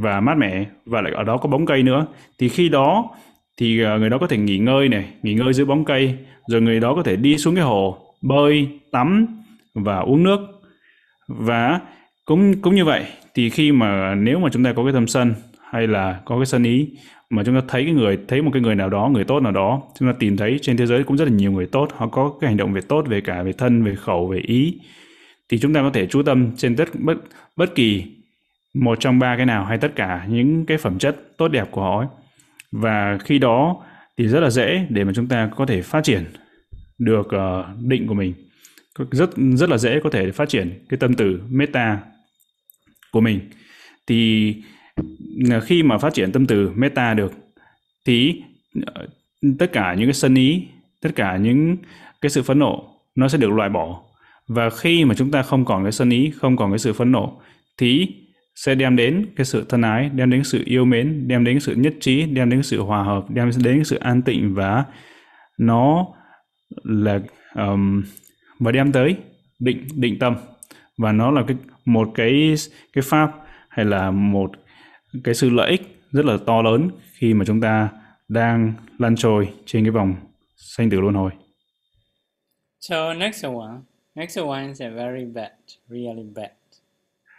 Speaker 3: và mát mẻ và lại ở đó có bóng cây nữa. Thì khi đó thì ờ, người đó có thể nghỉ ngơi này, nghỉ ngơi dưới bóng cây, rồi người đó có thể đi xuống cái hồ, bơi, tắm và uống nước và cũng cũng như vậy, thì khi mà nếu mà chúng ta có cái tâm sân hay là có cái sân ý mà chúng ta thấy cái người, thấy một cái người nào đó, người tốt nào đó, chúng ta tìm thấy trên thế giới cũng rất là nhiều người tốt, họ có cái hành động về tốt về cả về thân, về khẩu, về ý, thì chúng ta có thể chú tâm trên tất, bất bất kỳ một trong ba cái nào hay tất cả những cái phẩm chất tốt đẹp của họ ấy và khi đó thì rất là dễ để mà chúng ta có thể phát triển được uh, định của mình. Rất rất là dễ có thể phát triển cái tâm từ meta của mình. Thì ờ, khi mà phát triển tâm từ meta được thì ờ, tất cả những cái sân ý tất cả những cái sự phẫn nộ nó sẽ được loại bỏ. Và khi mà chúng ta không còn cái sân ý không còn cái sự phẫn nộ thì sẽ đem đến cái sự thân ái đem đến sự yêu mến đem đến sự nhất trí đem đến sự hòa hợp đem đến sự an tịnh và nó là um, và đem tới định định tâm và nó là cái một cái cái pháp hay là một cái sự lợi ích rất là to lớn khi mà chúng ta đang lăn trôi trên cái vòng sanh tử luân hồi.
Speaker 2: So next one, next one is a very bad, really bad.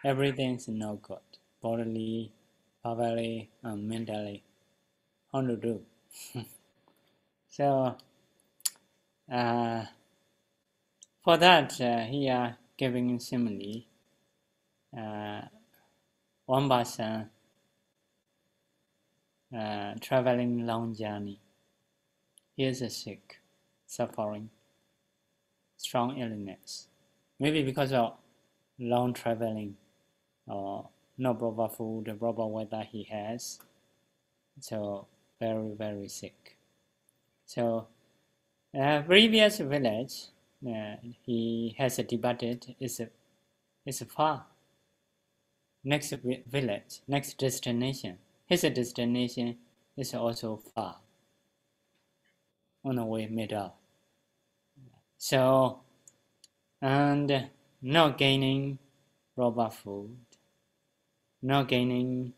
Speaker 2: Everything's no good, bodily, verbally, and mentally. How to do? so, uh, for that, uh, here giving simile, uh, one person uh, traveling long journey. He is a sick, suffering, strong illness. Maybe because of long traveling no proper food, proper weather he has. So very, very sick. So uh, previous village uh, he has departed is, is far. Next village, next destination his destination is also far. on the way middle. So, and not gaining proper food, not gaining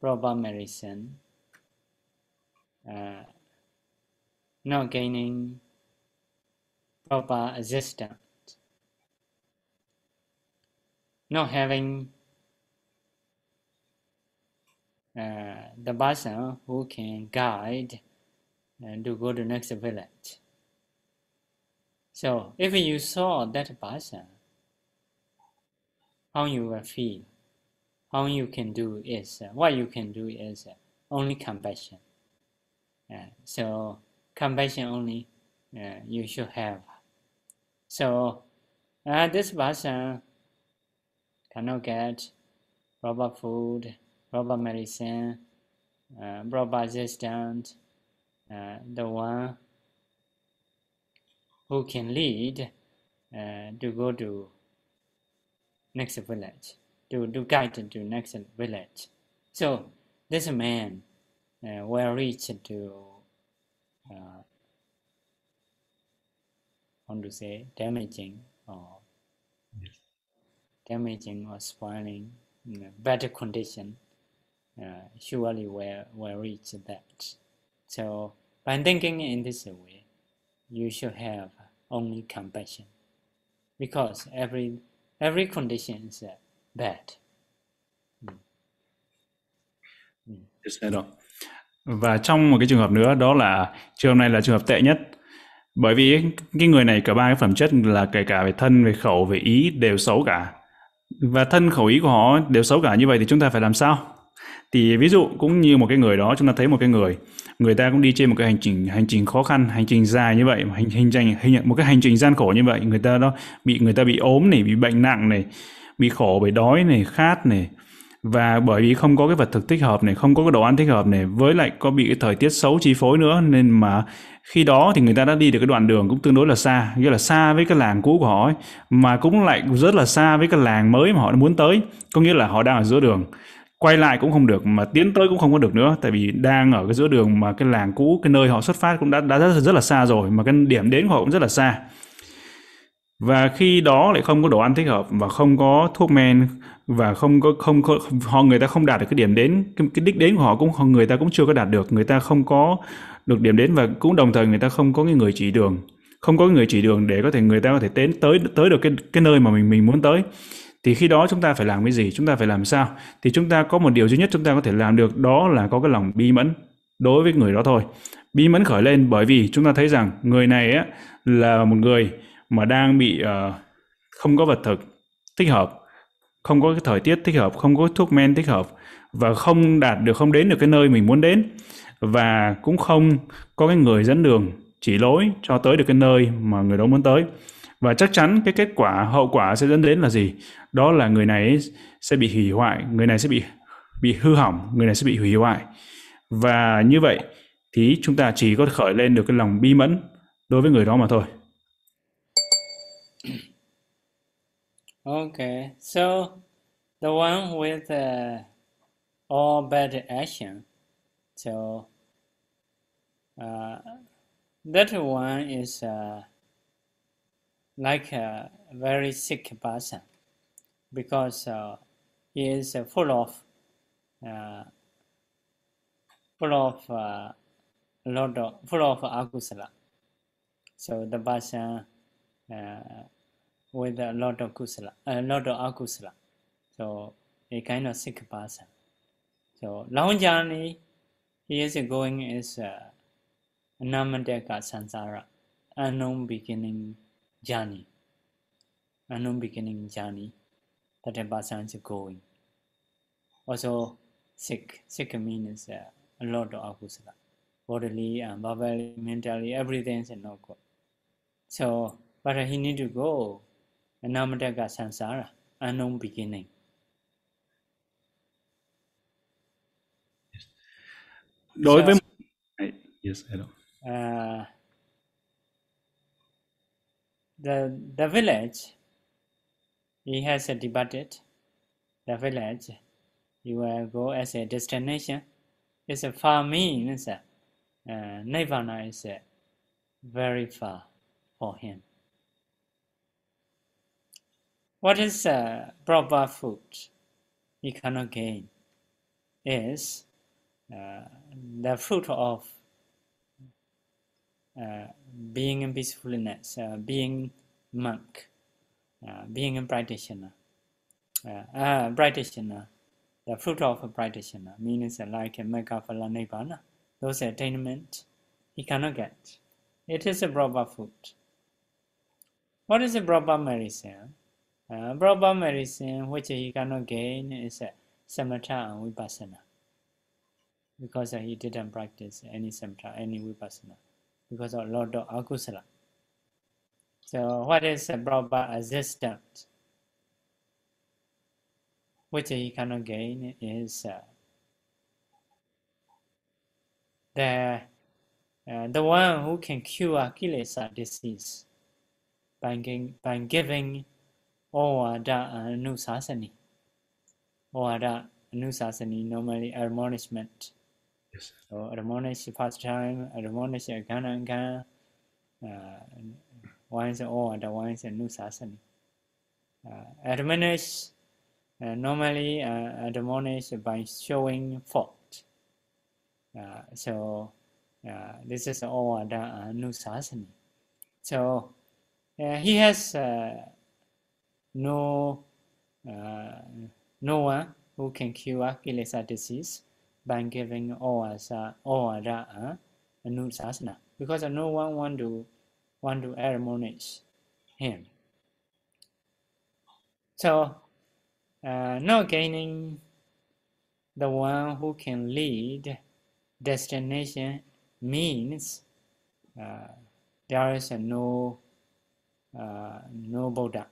Speaker 2: proper medicine, uh, not gaining proper assistance, not having uh, the person who can guide and to go to next village. So if you saw that person, how you will feel, how you can do is, uh, what you can do is uh, only compassion. Uh, so compassion only uh, you should have. So uh, this person cannot get proper food, proper medicine, uh, proper assistance, uh, the one who can lead uh, to go to next village, to, to guide to next village. So this man uh, will reach to uh, how to say damaging or
Speaker 3: Yes.
Speaker 2: damaging or spoiling you know, better condition uh, surely will, will reach that. So by thinking in this way, you should have only compassion because every every condition is bad.
Speaker 3: Và trong một cái trường hợp nữa đó là trường hợp này là trường hợp tệ nhất. Bởi vì cái người này cả ba cái phẩm chất là kể cả về thân, về khẩu, về ý đều xấu cả. Và thân khẩu ý của họ đều xấu cả như vậy thì chúng ta phải làm sao? Thì ví dụ cũng như một cái người đó chúng ta thấy một cái người người ta cũng đi trên một cái hành trình hành trình khó khăn, hành trình dài như vậy, hành hành trình hình một cái hành trình gian khổ như vậy, người ta đó bị người ta bị ốm này, bị bệnh nặng này, bị khổ bởi đói này, khát này, và bởi vì không có cái vật thực thích hợp này không có cái đồ ăn thích hợp này với lại có bị cái thời tiết xấu chi phối nữa nên mà khi đó thì người ta đã đi được cái đoạn đường cũng tương đối là xa nghĩa là xa với cái làng cũ của họ ấy, mà cũng lại rất là xa với cái làng mới mà họ muốn tới. Có nghĩa là họ đang ở giữa đường. Quay lại cũng không được mà tiến tới cũng không có được nữa tại vì đang ở cái giữa đường mà cái làng cũ cái nơi họ xuất phát cũng đã đã rất, rất là xa rồi mà cái điểm đến của họ cũng rất là xa và khi đó lại không có đồ ăn thích hợp và không có thuốc men và không có không có họ người ta không đạt được cái điểm đến cái, cái đích đến của họ cũng người ta cũng chưa có đạt được người ta không có được điểm đến và cũng đồng thời người ta không có cái người chỉ đường không có người chỉ đường để có thể người ta có thể đến tới tới được cái cái nơi mà mình mình muốn tới. Thì khi đó chúng ta phải làm cái gì? Chúng ta phải làm sao? Thì chúng ta có một điều duy nhất chúng ta có thể làm được đó là có cái lòng bi mẫn đối với người đó thôi. Bi mẫn khởi lên bởi vì chúng ta thấy rằng người này á là một người mà đang bị uh, không có vật thực thích hợp không có cái thời tiết thích hợp không có thuốc men thích hợp và không đạt được không đến được cái nơi mình muốn đến và cũng không có cái người dẫn đường chỉ lối cho tới được cái nơi mà người đó muốn tới. Và chắc chắn cái kết quả hậu quả sẽ dẫn đến là gì? Đó là người này sẽ bị hủy hoại người này sẽ bị bị hư hỏng người này sẽ bị hủy hoại. Và như vậy thì chúng ta chỉ có khởi lên được cái lòng bi mẫn đối với người đó mà thôi.
Speaker 2: Okay, so the one with uh, all bad action, so uh, that one is uh, like a very sick person because uh, he is full of uh, full of uh, lot of full of akusala. So the person uh, with a lot of kusala, a lot of akusala. So a kind of sick person. So long journey he is going is uh, Anamadeka Sansara, unknown beginning journey. Unknown beginning journey that a person is going. Also sick. Sick means uh, a lot of akusala. Bodily and verbally, mentally, everything is not good. So, but he need to go Anamadaka Sansara, unknown beginning.
Speaker 3: đối
Speaker 2: So-
Speaker 3: với yes, hello.
Speaker 2: uh, the the village he has departed the village you will go as a destination it's a far means uh, nirvana is uh, very far for him. What is uh, proper food cannot gain is uh, the fruit of uh, being in peacefulness, uh, being monk, uh, being a practitioner. Uh, practitioner, the fruit of a practitioner means like a Megaphala Nibbana. Those attainment he cannot get. It is a proper food. What is a proper medicine? Uh, proper medicine which he cannot gain is a samatha and vipassana. Because he didn't practice any samatha, any vipassana. Because of lot of akusala. So what is a proper assistant? Which he cannot gain is uh, the uh, the one who can cure kilesa disease by, by giving ဩဝါဒအနုစာစနီဩဝါဒအနုစာစနီ normally admonishment.
Speaker 3: Yes
Speaker 2: so admonish first time admonish again and again uh once ဩဝါဒ once အနုစာစနီ uh, admonish uh, normally uh, admonish by showing fault. Uh, so uh, this is ဩဝါဒအနုစာစနီ so uh, he has uh, no uh, no one who can cure kilesa disease by giving Ovada Ovada Anusasana because no one want to want to admonish him. So uh, not gaining the one who can lead destination means uh, there is no uh, no Buddha,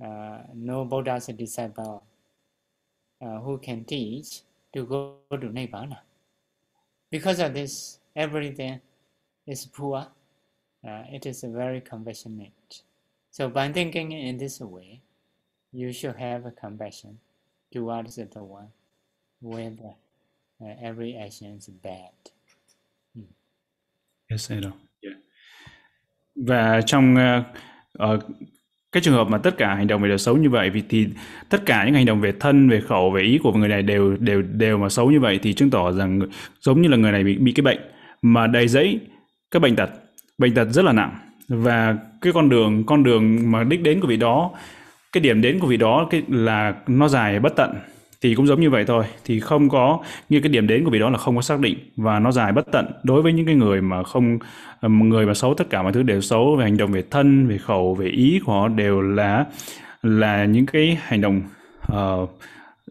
Speaker 2: uh, no Buddha's disciple uh, who can teach to go to Nibbana. Because of this, everything is poor. Uh, it is very compassionate. So by thinking in this way, you should have a compassion towards the one when uh, every action is bad.
Speaker 3: Yes, I know. Yeah. Và trong uh, ờ, cái trường hợp mà tất cả hành động đều xấu như vậy vì thì tất cả những hành động về thân, về khẩu, về ý của người này đều đều đều mà xấu như vậy thì chứng tỏ rằng giống như là người này bị bị cái bệnh. Mà đầy dẫy các bệnh tật, bệnh tật rất là nặng. Và cái con đường con đường mà đích đến của vị đó cái điểm đến của vị đó cái là nó dài bất tận thì cũng giống như vậy thôi. Thì không có như cái điểm đến của vị đó là không có xác định và nó dài bất tận. Đối với những cái người mà không người mà xấu tất cả mọi thứ đều xấu về hành động về thân về khẩu về ý của họ đều là là những cái hành động uh,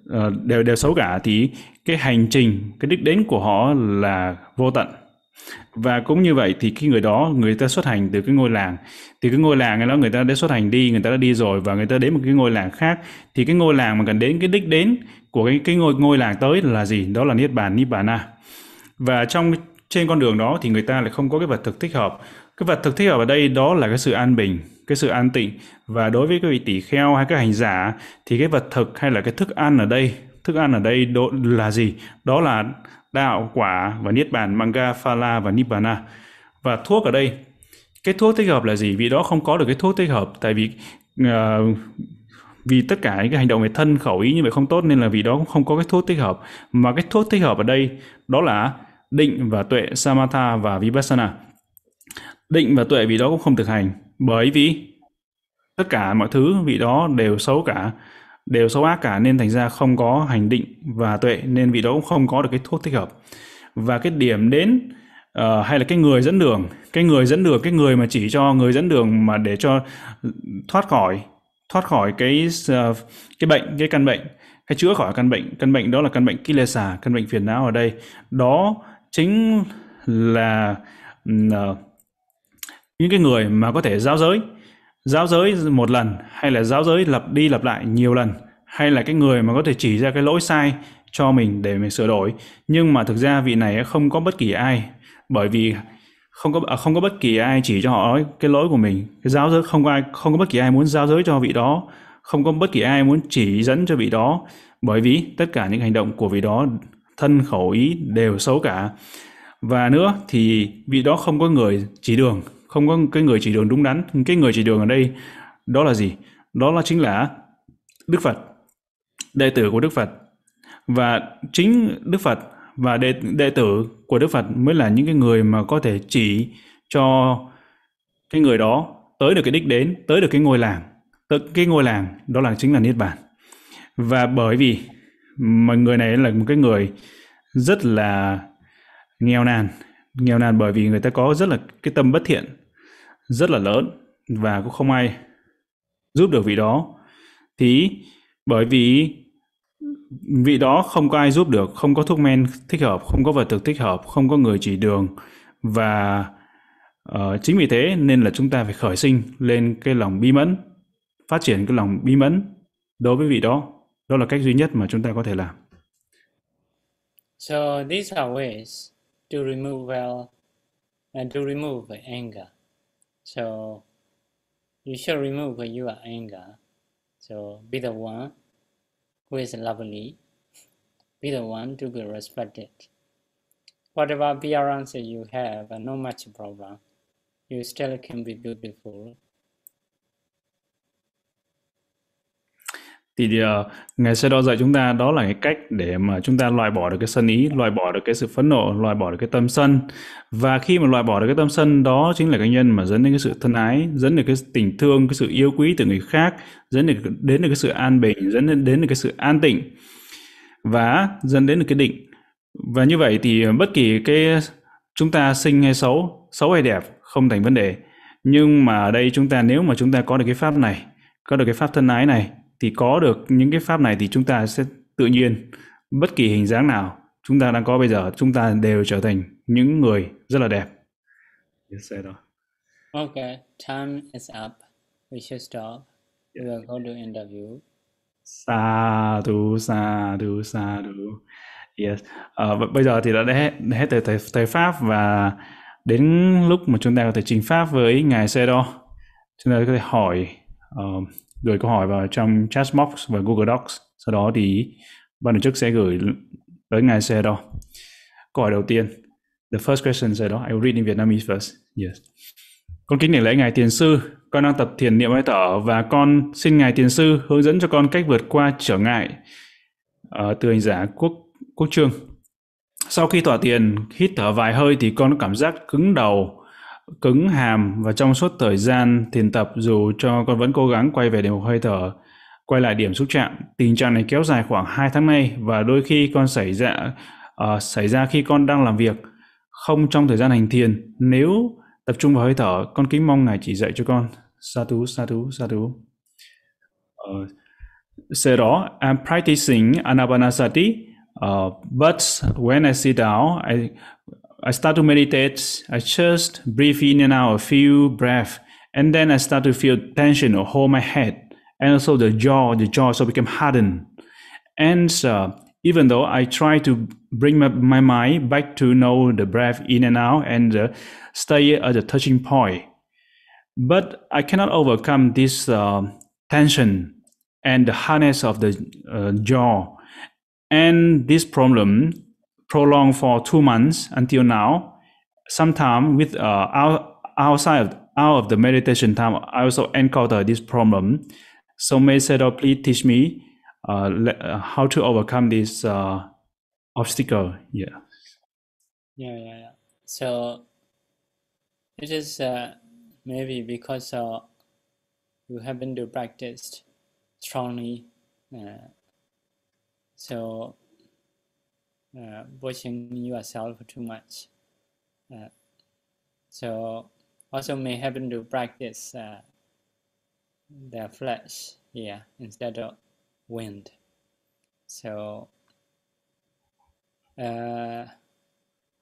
Speaker 3: uh, đều đều xấu cả thì cái hành trình cái đích đến của họ là vô tận. Và cũng như vậy thì cái người đó người ta xuất hành từ cái ngôi làng thì cái ngôi làng đó người ta đã xuất hành đi người ta đã đi rồi và người ta đến một cái ngôi làng khác thì cái ngôi làng mà cần đến cái đích đến của cái cái ngôi ngôi làng tới là gì? Đó là niết bàn nibbana và trong trên con đường đó thì người ta lại không có cái vật thực thích hợp. Cái vật thực thích hợp ở đây đó là cái sự an bình cái sự an tịnh. Và đối với cái vị tỷ kheo hay các hành giả thì cái vật thực hay là cái thức ăn ở đây thức ăn ở đây đó là gì? Đó là đạo quả và niết bàn manga phala và nibbana và thuốc ở đây cái thuốc thích hợp là gì? Vì đó không có được cái thuốc thích hợp tại vì uh, vì tất cả những cái hành động về thân khẩu ý như vậy không tốt nên là vì đó cũng không có cái thuốc thích hợp. Mà cái thuốc thích hợp ở đây đó là định và tuệ samatha và vipassana. Định và tuệ vì đó cũng không thực hành bởi vì tất cả mọi thứ vị đó đều xấu cả đều xấu ác cả nên thành ra không có hành định và tuệ nên vị đó cũng không có được cái thuốc thích hợp. Và cái điểm đến uh, hay là cái người dẫn đường cái người dẫn đường cái người mà chỉ cho người dẫn đường mà để cho thoát khỏi thoát khỏi cái uh, cái bệnh cái căn bệnh hay chữa khỏi căn bệnh. Căn bệnh đó là căn bệnh kilesa căn bệnh phiền não ở đây. Đó chính là uh, những cái người mà có thể giáo giới. Giáo giới một lần hay là giáo giới lặp đi lặp lại nhiều lần hay là cái người mà có thể chỉ ra cái lỗi sai cho mình để mình sửa đổi. Nhưng mà thực ra vị này không có bất kỳ ai bởi vì không có à, không có bất kỳ ai chỉ cho họ cái lỗi của mình. Cái giáo giới, không có ai, không có bất kỳ ai muốn giáo giới cho vị đó. Không có bất kỳ ai muốn chỉ dẫn cho vị đó. Bởi vì tất cả những hành động của vị đó, thân khẩu ý đều xấu cả. Và nữa thì vị đó không có người chỉ đường. Không có cái người chỉ đường đúng đắn. Cái người chỉ đường ở đây, đó là gì? Đó là chính là Đức Phật, đệ tử của Đức Phật. Và chính Đức Phật và đệ đệ tử của Đức Phật mới là những cái người mà có thể chỉ cho cái người đó tới được cái đích đến, tới được cái ngôi làng. Tới cái ngôi làng, đó là chính là niết bàn. Và bởi vì mà người này là một cái người rất là nghèo nàn nghèo nàn bởi vì người ta có rất là cái tâm bất thiện, rất là lớn và cũng không ai giúp được vị đó. Thì bởi vì vị đó không có ai giúp được không có thuốc men thích hợp không có vật thực thích hợp không có người chỉ đường. Và uh, chính vì thế nên là chúng ta phải khởi sinh lên cái lòng bi mẫn phát triển cái lòng bi mẫn đối với vị đó. Đó là cách duy nhất mà chúng ta có thể làm.
Speaker 2: So these are ways to remove well and to remove anger. So you should remove your anger. So be the one who is lovely, be the one to be respected. Whatever appearance you have, no much problem, you still can be beautiful.
Speaker 3: Thì uh, ngày xe đo dạy chúng ta đó là cái cách để mà chúng ta loại bỏ được cái sân ý, loại bỏ được cái sự phẫn nộ, loại bỏ được cái tâm sân. Và khi mà loại bỏ được cái tâm sân đó chính là cái nhân mà dẫn đến cái sự thân ái, dẫn đến cái tình thương, cái sự yêu quý từ người khác, dẫn đến đến được cái sự an bình, dẫn đến đến được cái sự an tịnh và dẫn đến được cái định. Và như vậy thì bất kỳ cái chúng ta sinh hay xấu, xấu hay đẹp không thành vấn đề. Nhưng mà ở đây chúng ta nếu mà chúng ta có được cái pháp này, có được cái pháp thân ái này thì có được những cái pháp này thì chúng ta sẽ tự nhiên bất kỳ hình dáng nào chúng ta đang có bây giờ chúng ta đều trở thành những người rất là đẹp.
Speaker 2: Yes, Okay, time is up. We should stop. We will go to interview.
Speaker 3: Sa du, sa du, sa du. Yes. Uh, bây giờ thì đã hết, hết thời, thời, thời Pháp và đến lúc mà chúng ta có thể trình Pháp với Ngài Sê Đo. Chúng ta có thể hỏi uh, gửi câu hỏi vào trong chat box và Google Docs. Sau đó thì ban tổ chức sẽ gửi tới ngài xe đó. Câu hỏi đầu tiên. The first question said đó, I will read in Vietnamese first. Yes. Con kính để lễ ngài tiền sư, con đang tập thiền niệm hơi thở và con xin ngài tiền sư hướng dẫn cho con cách vượt qua trở ngại uh, từ hành giả quốc quốc trương. Sau khi tỏa tiền, hít thở vài hơi thì con có cảm giác cứng đầu, cứng hàm và trong suốt thời gian thiền tập dù cho con vẫn cố gắng quay về để hơi thở quay lại điểm xúc chạm tình trạng này kéo dài khoảng 2 tháng nay và đôi khi con xảy ra uh, xảy ra khi con đang làm việc không trong thời gian hành thiền. Nếu tập trung vào hơi thở con kính mong ngài chỉ dạy cho con. Sadhu sadhu sadhu uh, ờ, sau đó I'm practicing anapanasati uh, but when I sit down I I start to meditate. I just breathe in and out a few breaths, and then I start to feel tension or hold my head, and also the jaw, the jaw so become hardened. And uh, even though I try to bring my, my mind back to know the breath in and out and uh, stay at the touching point, but I cannot overcome this uh, tension and the hardness of the uh, jaw. And this problem prolonged for two months until now. Sometime with uh, out, outside out of the meditation time, I also encounter this problem. So May oh, please teach me uh, le- uh, how to overcome this uh, obstacle. Yeah.
Speaker 2: Yeah, yeah, yeah. So it is uh, maybe because uh, you haven't to practice strongly. Uh, so uh, yourself too much. Uh, so also may happen to practice uh, the flesh here instead of wind. So uh,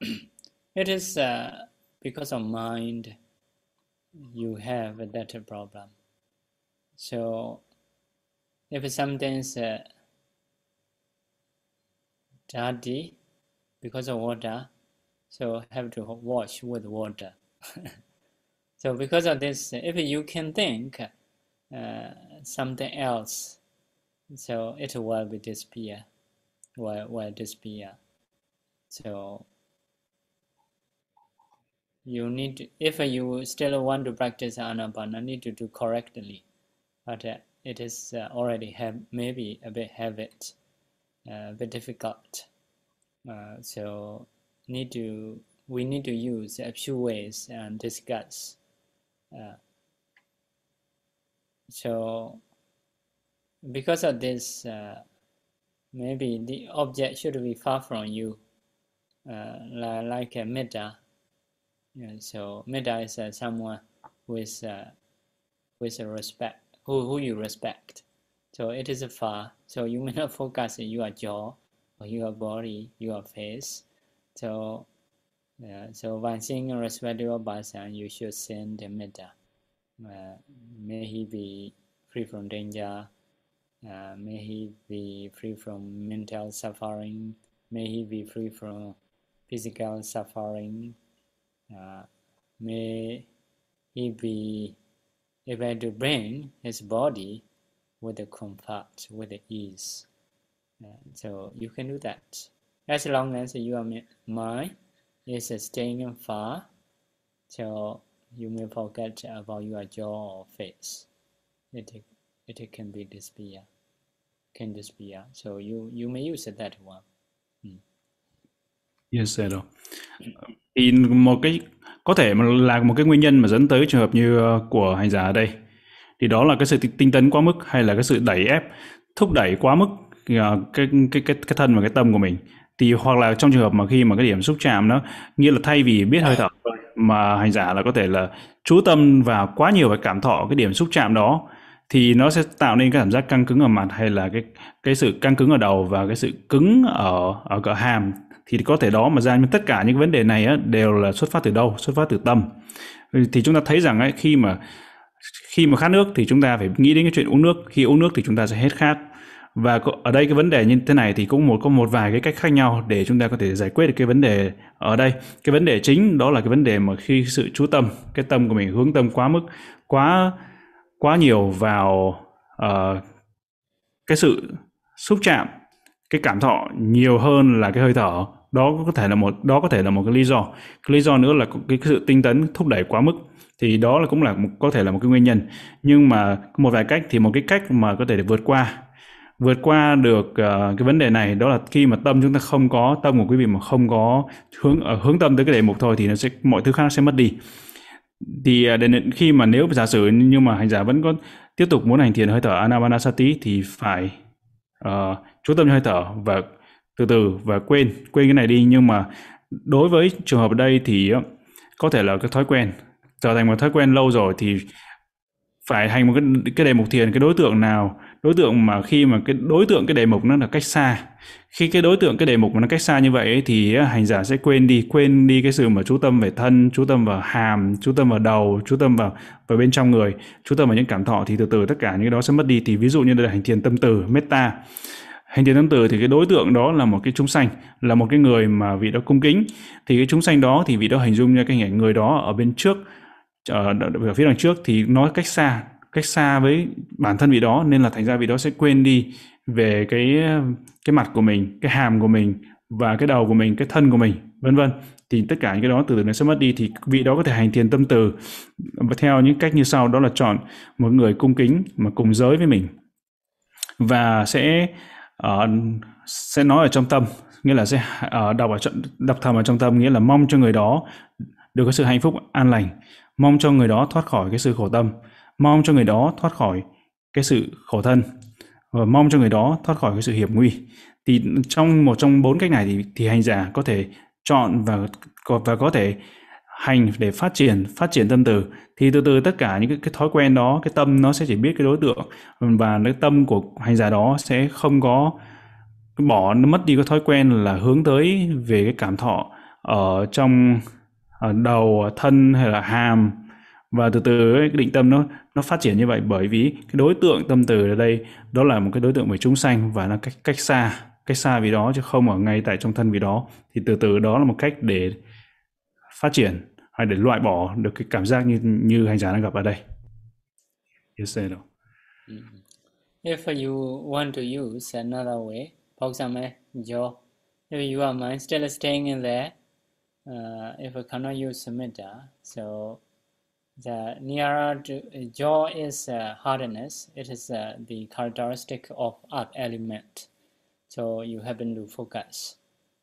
Speaker 2: it is uh, because of mind you have that problem. So if something's uh, dirty because of water so have to wash with water. So because of this if you can think uh, something else so it will be disappear will, will disappear. So you need to, if you still want to practice anapana, need to do correctly, but uh, it is uh, already have maybe a bit habit, a bit difficult. Uh, so need to we need to use a few ways and discuss. Uh, so because of this, uh, maybe the object should be far from you, like a metta yeah, so Metta is uh, someone is uh, with a respect, who, who you respect. So it is a far. So you may not focus on your jaw or your body, your face. So yeah, so when seeing a respectable person, you should send the Metta. Uh, may he be free from danger. Uh, may he be free from mental suffering. May he be free from physical suffering. uh, may he be able to bring his body with the comfort, with the ease. And so you can do that. As long as your mind is staying far, so you may forget about your jaw or face. It, it can be disappear. can disappear. So you, you may use that one.
Speaker 3: Hmm. Yes, sir. thì một cái có thể là một cái nguyên nhân mà dẫn tới trường hợp như ờ, của hành giả ở đây thì đó là cái sự tinh tấn quá mức hay là cái sự đẩy ép thúc đẩy quá mức à, cái cái cái cái thân và cái tâm của mình? Thì hoặc là trong trường hợp mà khi mà cái điểm xúc chạm nó nghĩa là thay vì biết hơi thở mà hành giả là có thể là chú tâm vào quá nhiều và cảm thọ cái điểm xúc chạm đó thì nó sẽ tạo nên cái cảm giác căng cứng ở mặt hay là cái cái sự căng cứng ở đầu và cái sự cứng ở ở cỡ hàm. Thì có thể đó mà ra nhưng tất cả những vấn đề này á, đều là xuất phát từ đâu? Xuất phát từ tâm. Thì chúng ta thấy rằng ấy, khi mà khi mà khát nước thì chúng ta phải nghĩ đến cái chuyện uống nước khi uống nước thì chúng ta sẽ hết khát. Và ở đây cái vấn đề như thế này thì cũng một có một vài cái cách khác nhau để chúng ta có thể giải quyết được cái vấn đề ở đây. Cái vấn đề chính đó là cái vấn đề mà khi sự chú tâm cái tâm của mình hướng tâm quá mức quá quá nhiều vào uh, cái sự xúc chạm cái cảm thọ nhiều hơn là cái hơi thở. Đó có thể là một đó có thể là một cái lý do. Cái lý do nữa là cái, cái sự tinh tấn thúc đẩy quá mức thì đó là cũng là một, có thể là một cái nguyên nhân. Nhưng mà một vài cách thì một cái cách mà có thể để vượt qua vượt qua được uh, cái vấn đề này đó là khi mà tâm chúng ta không có tâm của quý vị mà không có hướng uh, hướng tâm tới cái đề mục thôi thì nó sẽ mọi thứ khác sẽ mất đi. Thì à, uh, đến khi mà nếu giả sử nhưng mà hành giả vẫn có tiếp tục muốn hành thiền hơi thở anapanasati thì phải uh, chú tâm hơi thở và từ từ và quên quên cái này đi. Nhưng mà đối với trường hợp ở đây thì có thể là cái thói quen trở thành một thói quen lâu rồi thì phải hành một cái cái đề mục thiền cái đối tượng nào? Đối tượng mà khi mà cái đối tượng cái đề mục nó là cách xa. Khi cái đối tượng cái đề mục mà nó cách xa như vậy ấy, thì hành giả sẽ quên đi quên đi cái sự mà chú tâm về thân chú tâm vào hàm chú tâm vào đầu chú tâm vào vào bên trong người chú tâm vào những cảm thọ thì từ từ tất cả những cái đó sẽ mất đi. Thì ví dụ như là hành thiền tâm từ metta. Hành thiền tâm từ thì cái đối tượng đó là một cái chúng sanh là một cái người mà vị đó cung kính. Thì cái chúng sanh đó thì vị đó hình dung như cái hình ảnh người đó ở bên trước. Ờ, ở, ở phía đằng trước thì nó cách xa cách xa với bản thân vị đó nên là thành ra vị đó sẽ quên đi về cái cái mặt của mình cái hàm của mình và cái đầu của mình cái thân của mình vân vân. Thì tất cả những cái đó từ từ nó sẽ mất đi thì vị đó có thể hành thiền tâm từ. Theo những cách như sau đó là chọn một người cung kính mà cùng giới với mình. Và sẽ uh, sẽ nói ở trong tâm nghĩa là sẽ uh, đọc ở đọc thầm ở trong tâm nghĩa là mong cho người đó được có sự hạnh phúc an lành mong cho người đó thoát khỏi cái sự khổ tâm. Mong cho người đó thoát khỏi cái sự khổ thân. Và mong cho người đó thoát khỏi cái sự hiểm nguy. Thì trong một trong bốn cách này thì thì hành giả có thể chọn và và có thể hành để phát triển phát triển tâm từ. Thì từ từ tất cả những cái, cái thói quen đó cái tâm nó sẽ chỉ biết cái đối tượng và cái tâm của hành giả đó sẽ không có bỏ nó mất đi cái thói quen là hướng tới về cái cảm thọ ở trong ở đầu ờ, thân hay là hàm và từ từ cái định tâm nó nó phát triển như vậy bởi vì cái đối tượng tâm từ ở đây đó là một cái đối tượng về chúng sanh và nó cách cách xa cách xa vì đó chứ không ở ngay tại trong thân vì đó thì từ từ đó là một cách để phát triển hay để loại bỏ được cái cảm giác như như hành giả đang gặp ở đây. Yes, hello.
Speaker 2: Mm-hmm. If you want to use another way, for example, eh, your if you mind still staying in there, uh, if we cannot use metta, so the nearer to jaw is uh, hardness. It is uh, the characteristic of earth element. So you happen to focus.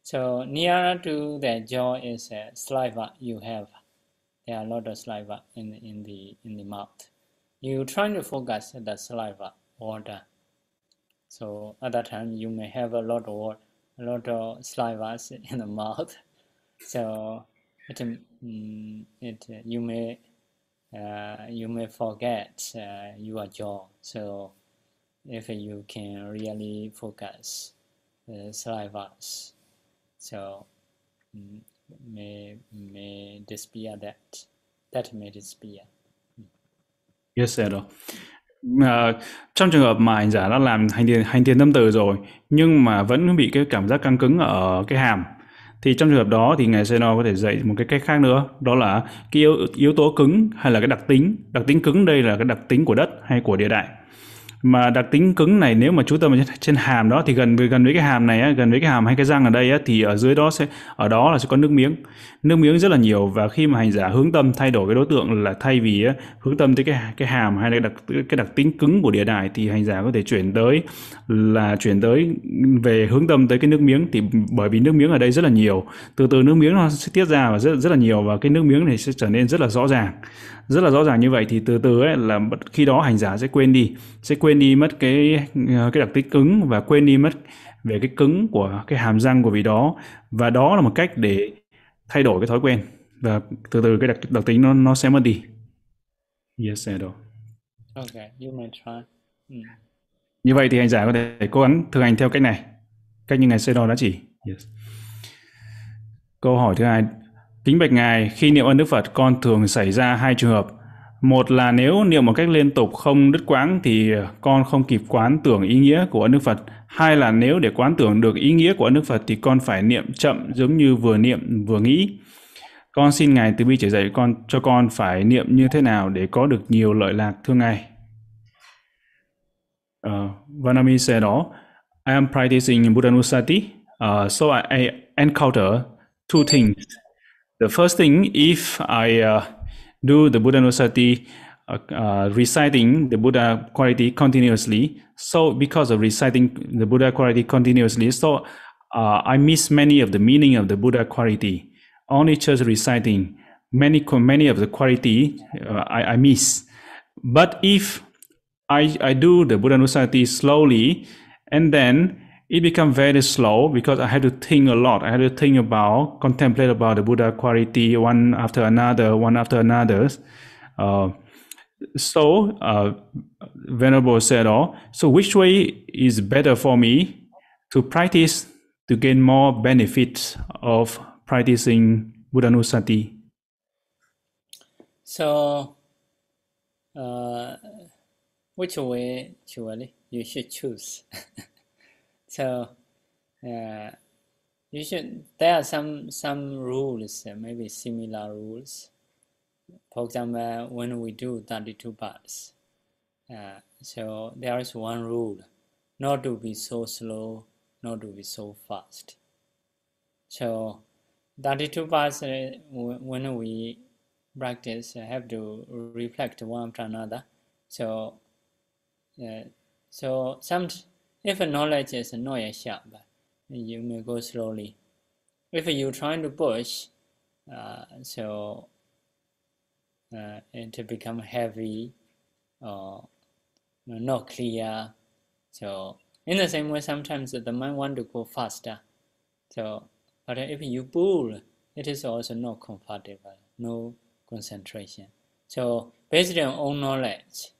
Speaker 2: So nearer to the jaw is uh, saliva. You have there are a lot of saliva in in the in the mouth. You trying to focus the saliva water. So at that time you may have a lot of a lot of saliva in the mouth. So um, mm, it it you may uh, you may forget uh, your jaw. So if you can really focus uh, the saliva so um, may may disappear that that may disappear.
Speaker 3: Yes, sir. À, ờ, trong trường hợp mà hành giả đã làm hành thiền hành thiền tâm từ rồi nhưng mà vẫn bị cái cảm giác căng cứng ở cái hàm thì trong trường hợp đó thì ngài Zeno có thể dạy một cái cách khác nữa. Đó là cái yếu yếu tố cứng hay là cái đặc tính. Đặc tính cứng đây là cái đặc tính của đất hay của địa đại mà đặc tính cứng này, nếu mà chú tâm trên hàm đó, thì gần gần với cái hàm này gần với cái hàm hay cái răng ở đây thì ở dưới đó sẽ, ở đó là sẽ có nước miếng. Nước miếng rất là nhiều và khi mà hành giả hướng tâm thay đổi cái đối tượng là thay vì hướng tâm tới cái cái hàm hay là đặc, cái đặc tính cứng của địa đài thì hành giả có thể chuyển tới là chuyển tới về hướng tâm tới cái nước miếng. Thì bởi vì nước miếng ở đây rất là nhiều, từ từ nước miếng nó sẽ tiết ra và rất rất là nhiều và cái nước miếng này sẽ trở nên rất là rõ ràng rất là rõ ràng như vậy thì từ từ ấy là khi đó hành giả sẽ quên đi sẽ quên đi mất cái cái đặc tính cứng và quên đi mất về cái cứng của cái hàm răng của vị đó và đó là một cách để thay đổi cái thói quen và từ từ cái đặc, đặc tính nó nó sẽ mất đi yes Edo
Speaker 2: Okay, you may try. Mm.
Speaker 3: như vậy thì hành giả có thể cố gắng thực hành theo cách này cách như ngài Sedo đã chỉ yes. câu hỏi thứ hai Kính bạch Ngài, khi niệm ơn Đức Phật con thường xảy ra hai trường hợp. Một là nếu niệm một cách liên tục không đứt quãng thì con không kịp quán tưởng ý nghĩa của ơn Đức Phật. Hai là nếu để quán tưởng được ý nghĩa của ơn Đức Phật thì con phải niệm chậm giống như vừa niệm vừa nghĩ. Con xin Ngài từ bi chỉ dạy con cho con phải niệm như thế nào để có được nhiều lợi lạc thưa Ngài. Ờ, uh, Vanami said, I am practicing Buddhanusati, uh, so I, I encounter two things. The first thing, if I uh, do the Buddha Nusati, uh, uh, reciting the Buddha quality continuously, so because of reciting the Buddha quality continuously, so uh, I miss many of the meaning of the Buddha quality. Only just reciting many many of the quality uh, I, I miss. But if I, I do the Buddha Nusati slowly, and then it become very slow because I had to think a lot. I had to think about, contemplate about the Buddha quality one after another, one after another. Uh, so uh, Venerable said, "Oh, so which way is better for me to practice to gain more benefits of practicing Buddhanusati?"
Speaker 2: So, uh, which way, actually, you should choose. So uh, you should. There are some some rules, uh, maybe similar rules. For example, when we do thirty-two parts, uh, so there is one rule: not to be so slow, not to be so fast. So thirty-two parts, uh, when we practice, uh, have to reflect one after another. So, so some if a knowledge is not yet sharp, you may go slowly. If you trying to push, uh, so uh, it become heavy or not clear. So in the same way, sometimes the mind want to go faster. So, but if you pull, it is also not comfortable, no concentration. So based on own knowledge,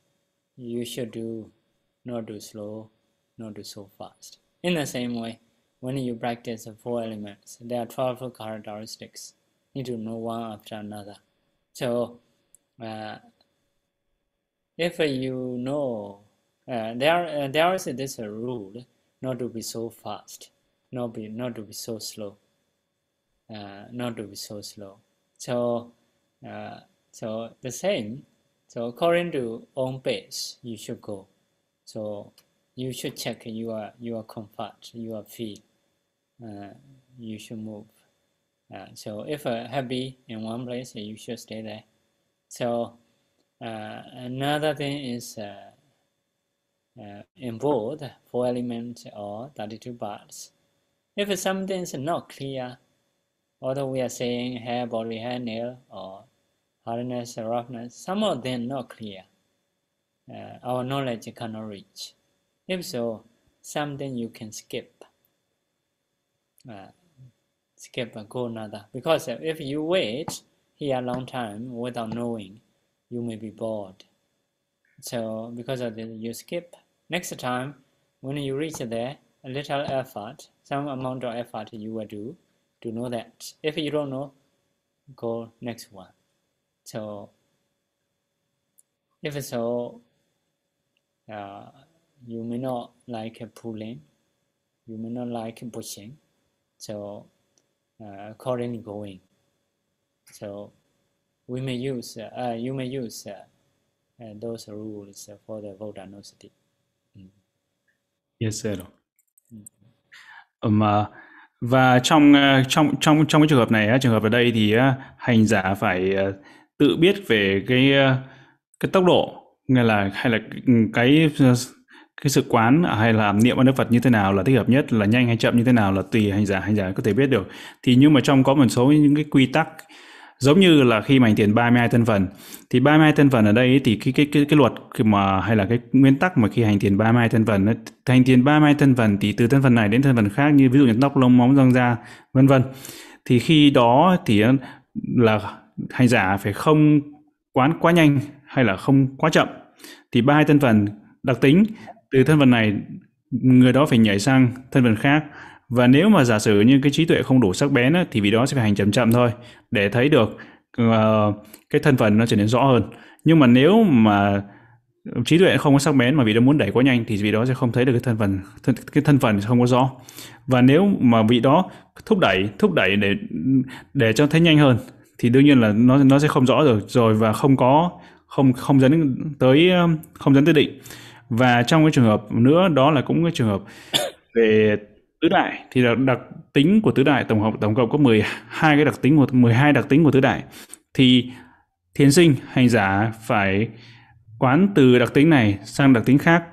Speaker 2: you should do not do slow, not do so fast. In the same way, when you practice the four elements, there are 12 characteristics. You need to know one after another. So, uh, if you know, uh, there uh, there is this rule not to be so fast, not be not to be so slow, uh, not to be so slow. So, uh, so the same. So according to own pace, you should go. So you should check your your comfort, your feel. Uh, you should move Uh, so if uh, happy in one place, you should stay there. So uh, another thing is uh, uh, in both four elements or 32 parts. If something is not clear, although we are saying hair, body, hair, nail, or hardness, roughness, some of them not clear. Uh, our knowledge cannot reach. If so, something you can skip. Uh, skip and go another. Because if you wait here a long time without knowing, you may be bored. So because of this, you skip. Next time, when you reach there, a little effort, some amount of effort you will do to know that. If you don't know, go next one. So if so, uh, you may not like pulling, you may not like pushing. So uh, accordingly going. So we may use, uh, you may use uh, uh, those rules for the Vodhanosati. Mm.
Speaker 3: Yes, sir. Um, uh, và trong uh, trong trong trong cái trường hợp này, trường hợp ở đây thì uh, hành giả phải tự biết về cái cái tốc độ, nghe là hay là cái cái sự quán hay là niệm ơn Đức Phật như thế nào là thích hợp nhất, là nhanh hay chậm như thế nào là tùy hành giả hành giả có thể biết được. Thì nhưng mà trong có một số những cái quy tắc, giống như là khi mà hành thiền 32 thân phần, thì 32 thân phần ở đây thì cái cái cái cái luật mà, hay là cái nguyên tắc mà khi hành thiền 32 thân phần hành thiền 32 thân phần thì từ thân phần này đến thân phần khác như ví dụ như tóc, lông, móng, răng da, vân vân. Thì khi đó thì ờ, là hành giả phải không quán quá nhanh hay là không quá chậm. Thì ba hai thân phần đặc tính từ thân phận này người đó phải nhảy sang thân phận khác. Và nếu mà giả sử như cái trí tuệ không đủ sắc bén á, thì vì đó sẽ phải hành chậm chậm thôi để thấy được uh, cái thân phận nó trở nên rõ hơn. Nhưng mà nếu mà trí tuệ không có sắc bén mà vị đó muốn đẩy quá nhanh thì vị đó sẽ không thấy được cái thân phận thân, cái thân phận không có rõ. Và nếu mà vị đó thúc đẩy thúc đẩy để để cho thấy nhanh hơn thì đương nhiên là nó nó sẽ không rõ được rồi và không có không không dẫn tới không dẫn tới định và trong cái trường hợp nữa đó là cũng cái trường hợp về tứ đại thì đặc, đặc tính của tứ đại tổng hợp tổng cộng có 12 cái đặc tính của 12 đặc tính của tứ đại. Thì thiền sinh hành giả phải quán từ đặc tính này sang đặc tính khác.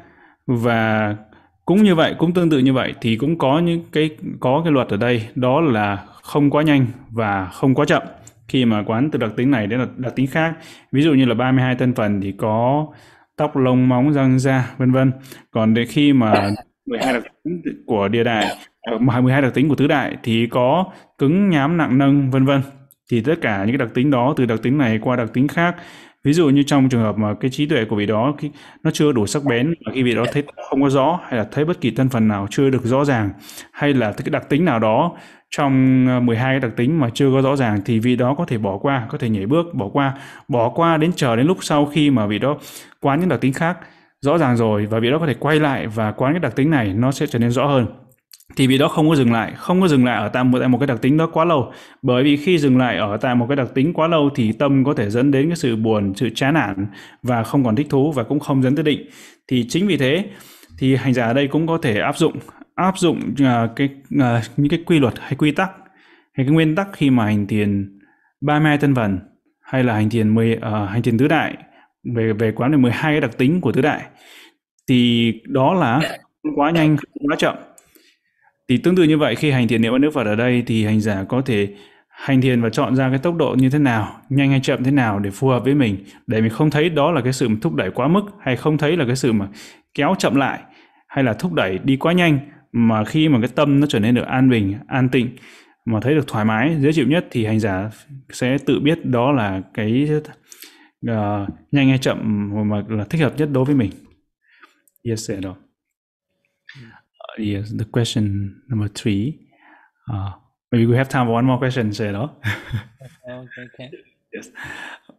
Speaker 3: Và cũng như vậy cũng tương tự như vậy thì cũng có những cái có cái luật ở đây đó là không quá nhanh và không quá chậm. Khi mà quán từ đặc tính này đến là đặc tính khác ví dụ như là 32 tân phần thì có tóc lông móng răng da vân vân. Còn đến khi mà 12 đặc tính của địa đại 12 đặc tính của tứ đại thì có cứng nhám nặng nâng vân vân. Thì tất cả những cái đặc tính đó từ đặc tính này qua đặc tính khác. Ví dụ như trong trường hợp mà cái trí tuệ của vị đó nó chưa đủ sắc bén và khi vị đó thấy không có rõ hay là thấy bất kỳ thân phần nào chưa được rõ ràng hay là cái đặc tính nào đó trong ờ, 12 cái đặc tính mà chưa có rõ ràng thì vị đó có thể bỏ qua, có thể nhảy bước, bỏ qua, bỏ qua đến chờ đến lúc sau khi mà vị đó quán những đặc tính khác rõ ràng rồi và vị đó có thể quay lại và quán cái đặc tính này nó sẽ trở nên rõ hơn. Thì vị đó không có dừng lại không có dừng lại ở tại một tại một cái đặc tính đó quá lâu. Bởi vì khi dừng lại ở tại một cái đặc tính quá lâu thì tâm có thể dẫn đến cái sự buồn sự chán nản và không còn thích thú và cũng không dẫn tới định. Thì chính vì thế thì hành giả ở đây cũng có thể áp dụng áp dụng uh, cái uh, những cái quy luật hay quy tắc hay cái nguyên tắc khi mà hành thiền 32 tân vần hay là hành thiền 10 uh, à, hành thiền tứ đại về về quán về 12 cái đặc tính của tứ đại thì đó là không quá nhanh không quá chậm. Thì tương tự như vậy khi hành thiền niệm ơn Đức Phật ở đây thì hành giả có thể hành thiền và chọn ra cái tốc độ như thế nào, nhanh hay chậm thế nào để phù hợp với mình, để mình không thấy đó là cái sự thúc đẩy quá mức hay không thấy là cái sự mà kéo chậm lại hay là thúc đẩy đi quá nhanh mà khi mà cái tâm nó trở nên được an bình, an tịnh mà thấy được thoải mái, dễ chịu nhất thì hành giả sẽ tự biết đó là cái uh, nhanh hay chậm mà là thích hợp nhất đối với mình. Yes, sir. Uh, yes, the question number three. Uh, maybe we have time for one more question, sir. okay, okay. Yes.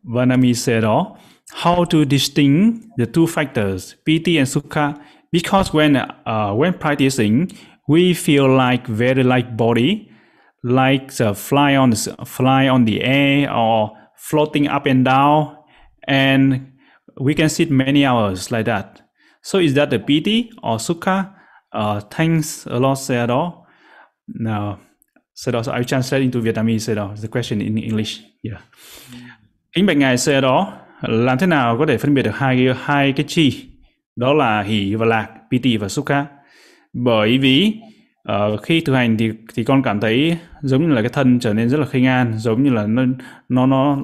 Speaker 3: Vanami said, how to distinguish the two factors, piti and sukha, because when uh, when practicing, we feel like very light body, like the fly on the, fly on the air or floating up and down, and we can sit many hours like that. So is that the piti or sukha? Uh, thanks a lot, Sayadaw. Now, đó, so I translate into Vietnamese đó, the question in English. Yeah. Kính bạch ngài đó, làm thế nào có thể phân biệt được hai hai cái chi đó là hỷ và lạc, piti và sukha? Bởi vì uh, khi thực hành thì thì con cảm thấy giống như là cái thân trở nên rất là khinh an, giống như là nó nó nó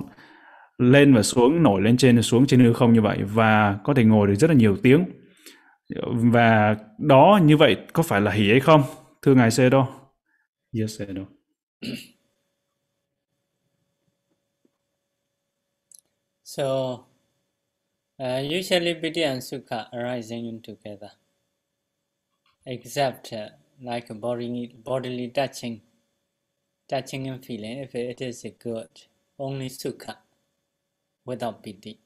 Speaker 3: lên và xuống, nổi lên trên và xuống trên hư không như vậy và có thể ngồi được rất là nhiều tiếng. Và đó như vậy có phải là hỷ hay không? Thưa ngài Sê đô. Yes, Sê đô.
Speaker 2: So, uh, usually piti and sukha arising in together, except uh, like a bodily touching, touching and feeling. If it is good, only sukha without piti.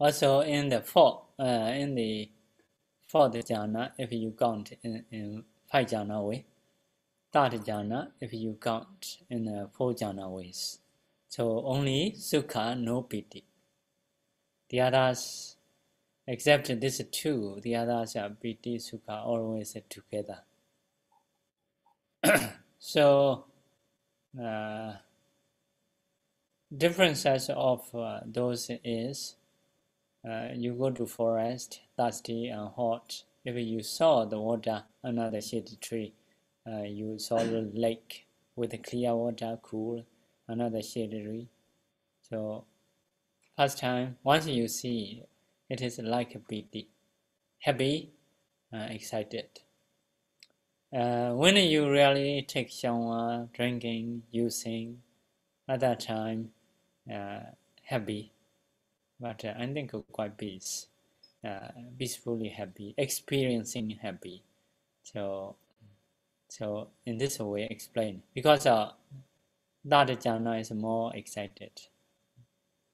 Speaker 2: Also, in the fourth, uh, in the fourth jhana, if you count in, in five jhana way, third jhana, if you count in uh, four jhana ways. So only sukha, no piti. The others, except these two, the others are piti, sukha, always together. so, uh, differences of uh, those is uh, you go to forest, dusty and hot. If you saw the water, another shady tree, uh, you saw the lake with clear water, cool another shaded So first time, once you see, it, it is like a piti, happy, uh, excited. Uh, when you really take shower, drinking, using, at that time, uh, happy, but uh, I think quite peace, uh, peacefully happy, experiencing happy. So, so in this way, explain because uh, that jhana is more excited.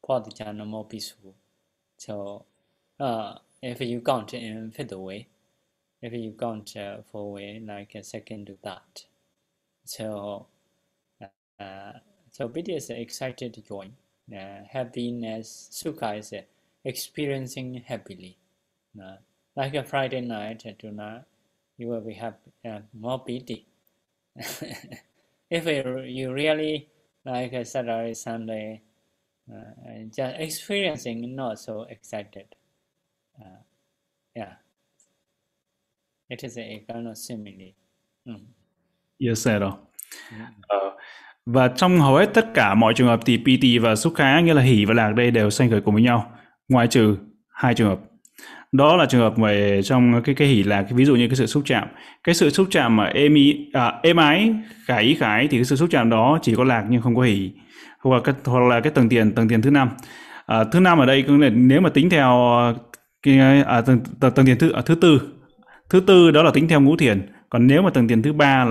Speaker 2: Fourth jhana more peaceful. So, uh, if you count in fifth way, if you count uh, four way, like a second to that. So, uh, so piti is excited joy. Uh, happiness, sukha is uh, experiencing happily. Uh, like a Friday night tonight, you will be happy, uh, more pity. if you really like a Saturday, Sunday, uh, just experiencing not so excited. Uh, yeah, it is a kind of simile. Mm.
Speaker 3: Yes, sir. Mm. Uh, và trong hầu hết tất cả mọi trường hợp thì PT và xúc khá nghĩa là hỉ và lạc đây đều sanh khởi cùng với nhau, ngoại trừ hai trường hợp đó là trường hợp về trong cái cái hỉ là cái ví dụ như cái sự xúc chạm cái sự xúc chạm mà êm ý à, êm ái khải ý khải thì cái sự xúc chạm đó chỉ có lạc nhưng không có hỉ hoặc là cái, hoặc là cái tầng tiền tầng tiền thứ năm. À, thứ năm ở đây cũng là nếu mà tính theo cái à, tầng, tầng, tầng tiền thứ à, thứ tư thứ tư đó là tính theo ngũ thiền. Còn nếu mà tầng tiền thứ ba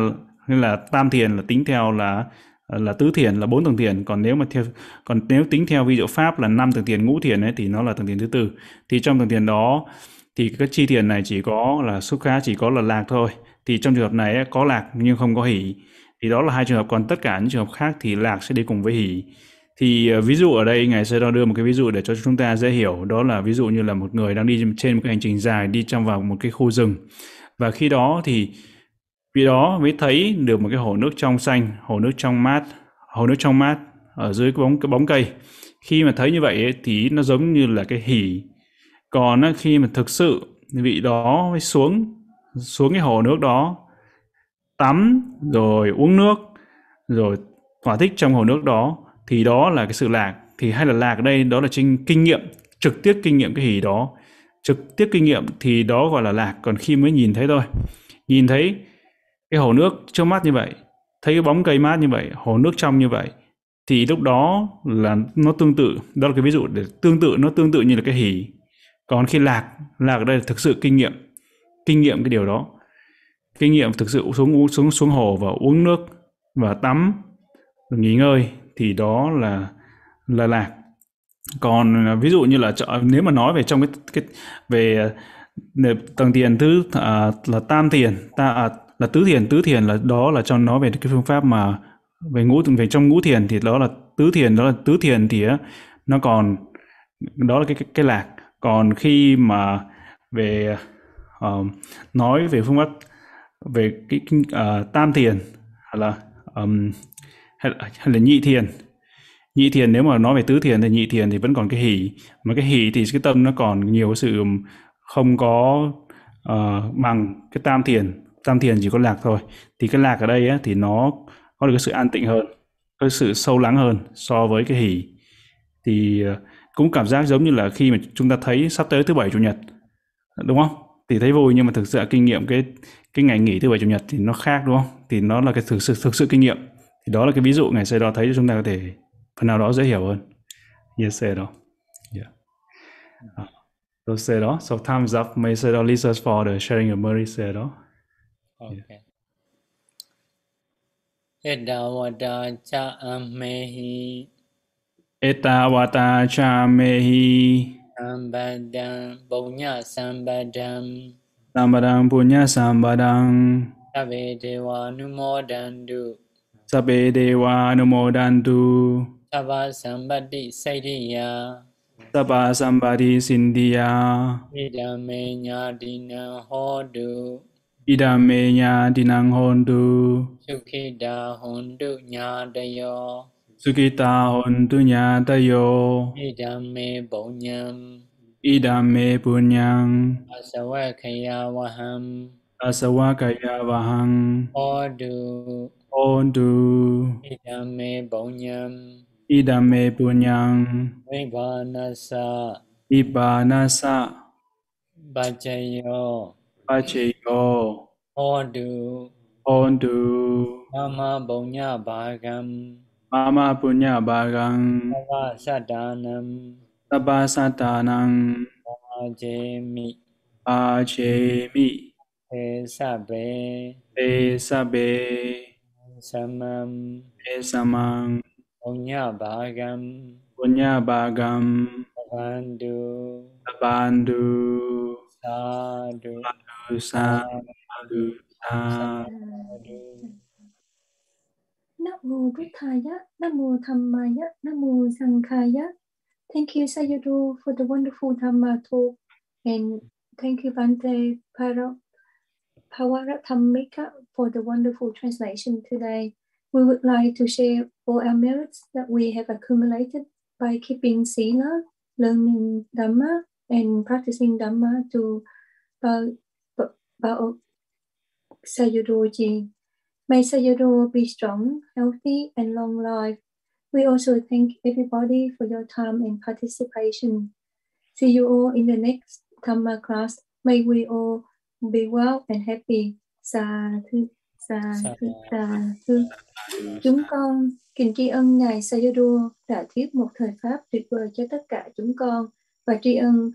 Speaker 3: hay là tam thiền là tính theo là là tứ thiền là bốn tầng thiền còn nếu mà theo còn nếu tính theo vi diệu pháp là năm tầng thiền ngũ thiền ấy thì nó là tầng thiền thứ tư. Thì trong tầng thiền đó thì cái chi thiền này chỉ có là xúc khá chỉ có là lạc thôi. Thì trong trường hợp này có lạc nhưng không có hỷ thì đó là hai trường hợp còn tất cả những trường hợp khác thì lạc sẽ đi cùng với hỷ thì ờ, ví dụ ở đây ngài sẽ đưa một cái ví dụ để cho chúng ta dễ hiểu đó là ví dụ như là một người đang đi trên một cái hành trình dài đi trong vào một cái khu rừng và khi đó thì vì đó mới thấy được một cái hồ nước trong xanh, hồ nước trong mát, hồ nước trong mát ở dưới cái bóng cái bóng cây. Khi mà thấy như vậy ấy, thì nó giống như là cái hỉ. Còn khi mà thực sự vị đó mới xuống xuống cái hồ nước đó tắm, rồi uống nước, rồi thỏa thích trong hồ nước đó, thì đó là cái sự lạc. Thì hay là lạc ở đây, đó là trên kinh nghiệm, trực tiếp kinh nghiệm cái hỉ đó. Trực tiếp kinh nghiệm thì đó gọi là lạc, còn khi mới nhìn thấy thôi. Nhìn thấy cái hồ nước trước mắt như vậy, thấy cái bóng cây mát như vậy, hồ nước trong như vậy, thì lúc đó là nó tương tự. Đó là cái ví dụ để tương tự, nó tương tự như là cái hỉ. Còn khi lạc lạc ở đây là thực sự kinh nghiệm kinh nghiệm cái điều đó kinh nghiệm thực sự xuống xuống xuống hồ và uống nước và tắm nghỉ ngơi thì đó là là lạc. Còn à, ví dụ như là nếu mà nói về trong cái cái về à, tầng tiền thứ à, là tam tiền ta à, là tứ thiền tứ thiền là đó là trong nó về cái phương pháp mà về ngũ về trong ngũ thiền thì đó là tứ thiền đó là tứ thiền thì nó còn đó là cái cái, cái lạc. Còn khi mà về uh, nói về phương pháp về cái uh, tam thiền hay là um, hay, hay là nhị thiền. Nhị thiền nếu mà nói về tứ thiền thì nhị thiền thì vẫn còn cái hỷ. Mà cái hỷ thì cái tâm nó còn nhiều sự không có uh, bằng cái tam thiền. Tam thiền chỉ có lạc thôi. Thì cái lạc ở đây á, thì nó có được cái sự an tịnh hơn có cái sự sâu lắng hơn so với cái hỷ. Thì uh, cũng cảm giác giống như là khi mà chúng ta thấy sắp tới thứ bảy chủ nhật đúng không? Thì thấy vui nhưng mà thực sự kinh nghiệm cái cái ngày nghỉ thứ bảy chủ nhật thì nó khác đúng không? Thì nó là cái thực sự thực sự kinh nghiệm. Thì đó là cái ví dụ ngày xưa đó thấy cho chúng ta có thể phần nào đó dễ hiểu hơn. Yes say đó yeah. Uh, so say đó so time's up may say đó Lisa for the sharing of Mary say đó
Speaker 2: okay yeah. Sambadang punya
Speaker 3: sambadang.
Speaker 2: Sabe dewa numodandu.
Speaker 3: Sabe dewa numodandu.
Speaker 2: Sabha sambadi saidiya.
Speaker 3: Sabha sambadi sindiya.
Speaker 2: Idame nyadina hodu.
Speaker 3: Idame nyadina hodu.
Speaker 2: Sukhida hondu nyadayo.
Speaker 3: Sukhita hondu nyadayo.
Speaker 2: Idame bonyam.
Speaker 3: Idame punyang.
Speaker 2: Asawakaya Waham.
Speaker 3: Asawakaya vahang
Speaker 2: Hodu
Speaker 3: Hontu
Speaker 2: Idame Bonyam
Speaker 3: Idame punyang.
Speaker 2: Vibhanasa
Speaker 3: Ibanasa
Speaker 2: Bajayo.
Speaker 3: Pacheyo
Speaker 2: Hodu
Speaker 3: Hontu
Speaker 2: Mama Bonya Bhagam
Speaker 3: Mama punya bagang
Speaker 2: Sava
Speaker 3: Satanang
Speaker 2: Ajemi.
Speaker 3: Pachemi
Speaker 2: Te Sabe
Speaker 3: Te sabe
Speaker 2: Samam
Speaker 3: Te samang
Speaker 2: Bonya Bhagam
Speaker 3: Punya bagam
Speaker 2: Bandu
Speaker 3: Bandu
Speaker 2: Sadu
Speaker 3: Sadu Sadu
Speaker 1: Nam mô Buddhaya, Nam mô Dhammaya, Nam mô Sankhaya. Thank you Sayadaw for the wonderful Dhamma talk and thank you Bante Pawarathamika for the wonderful translation today. We would like to share all our merits that we have accumulated by keeping Sila, learning Dhamma, and practicing Dhamma to Bao Sayadaw May Sayadaw be strong, healthy, and long life. We also thank everybody for your time and participation. See you all in the next Dhamma class. May we all be well and happy. Sa thư, sa thư, sa thư. Chúng con kính tri ân Ngài Sayadaw đã thuyết một thời Pháp tuyệt vời cho tất cả chúng con và tri ân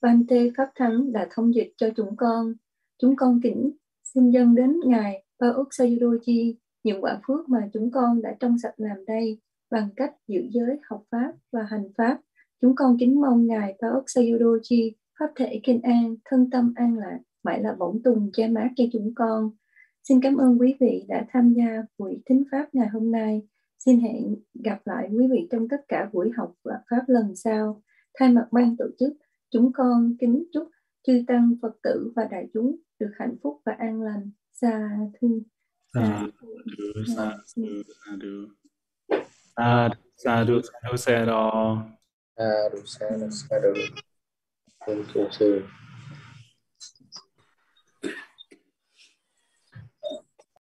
Speaker 1: Bante Pháp Thắng đã thông dịch cho chúng con. Chúng con kính xin dâng đến Ngài Ba Úc chi những quả phước mà chúng con đã trong sạch làm đây bằng cách giữ giới, học Pháp và hành Pháp. Chúng con kính mong Ngài Úc Sayudoji Pháp thể kinh an, thân tâm an lạc, mãi là bổng tùng che mát cho chúng con. Xin cảm ơn quý vị đã tham gia buổi thính Pháp ngày hôm nay. Xin hẹn gặp lại quý vị trong tất cả buổi học và Pháp lần sau. Thay mặt ban tổ chức, chúng con kính chúc chư tăng Phật tử và đại chúng được hạnh phúc và an lành. Sa thư.
Speaker 3: Sa sa sa. Sa sa sa du, sa
Speaker 4: Sadhu, sadhu, sadhu. Sadhu, sadhu, sadhu. Thank you, sir.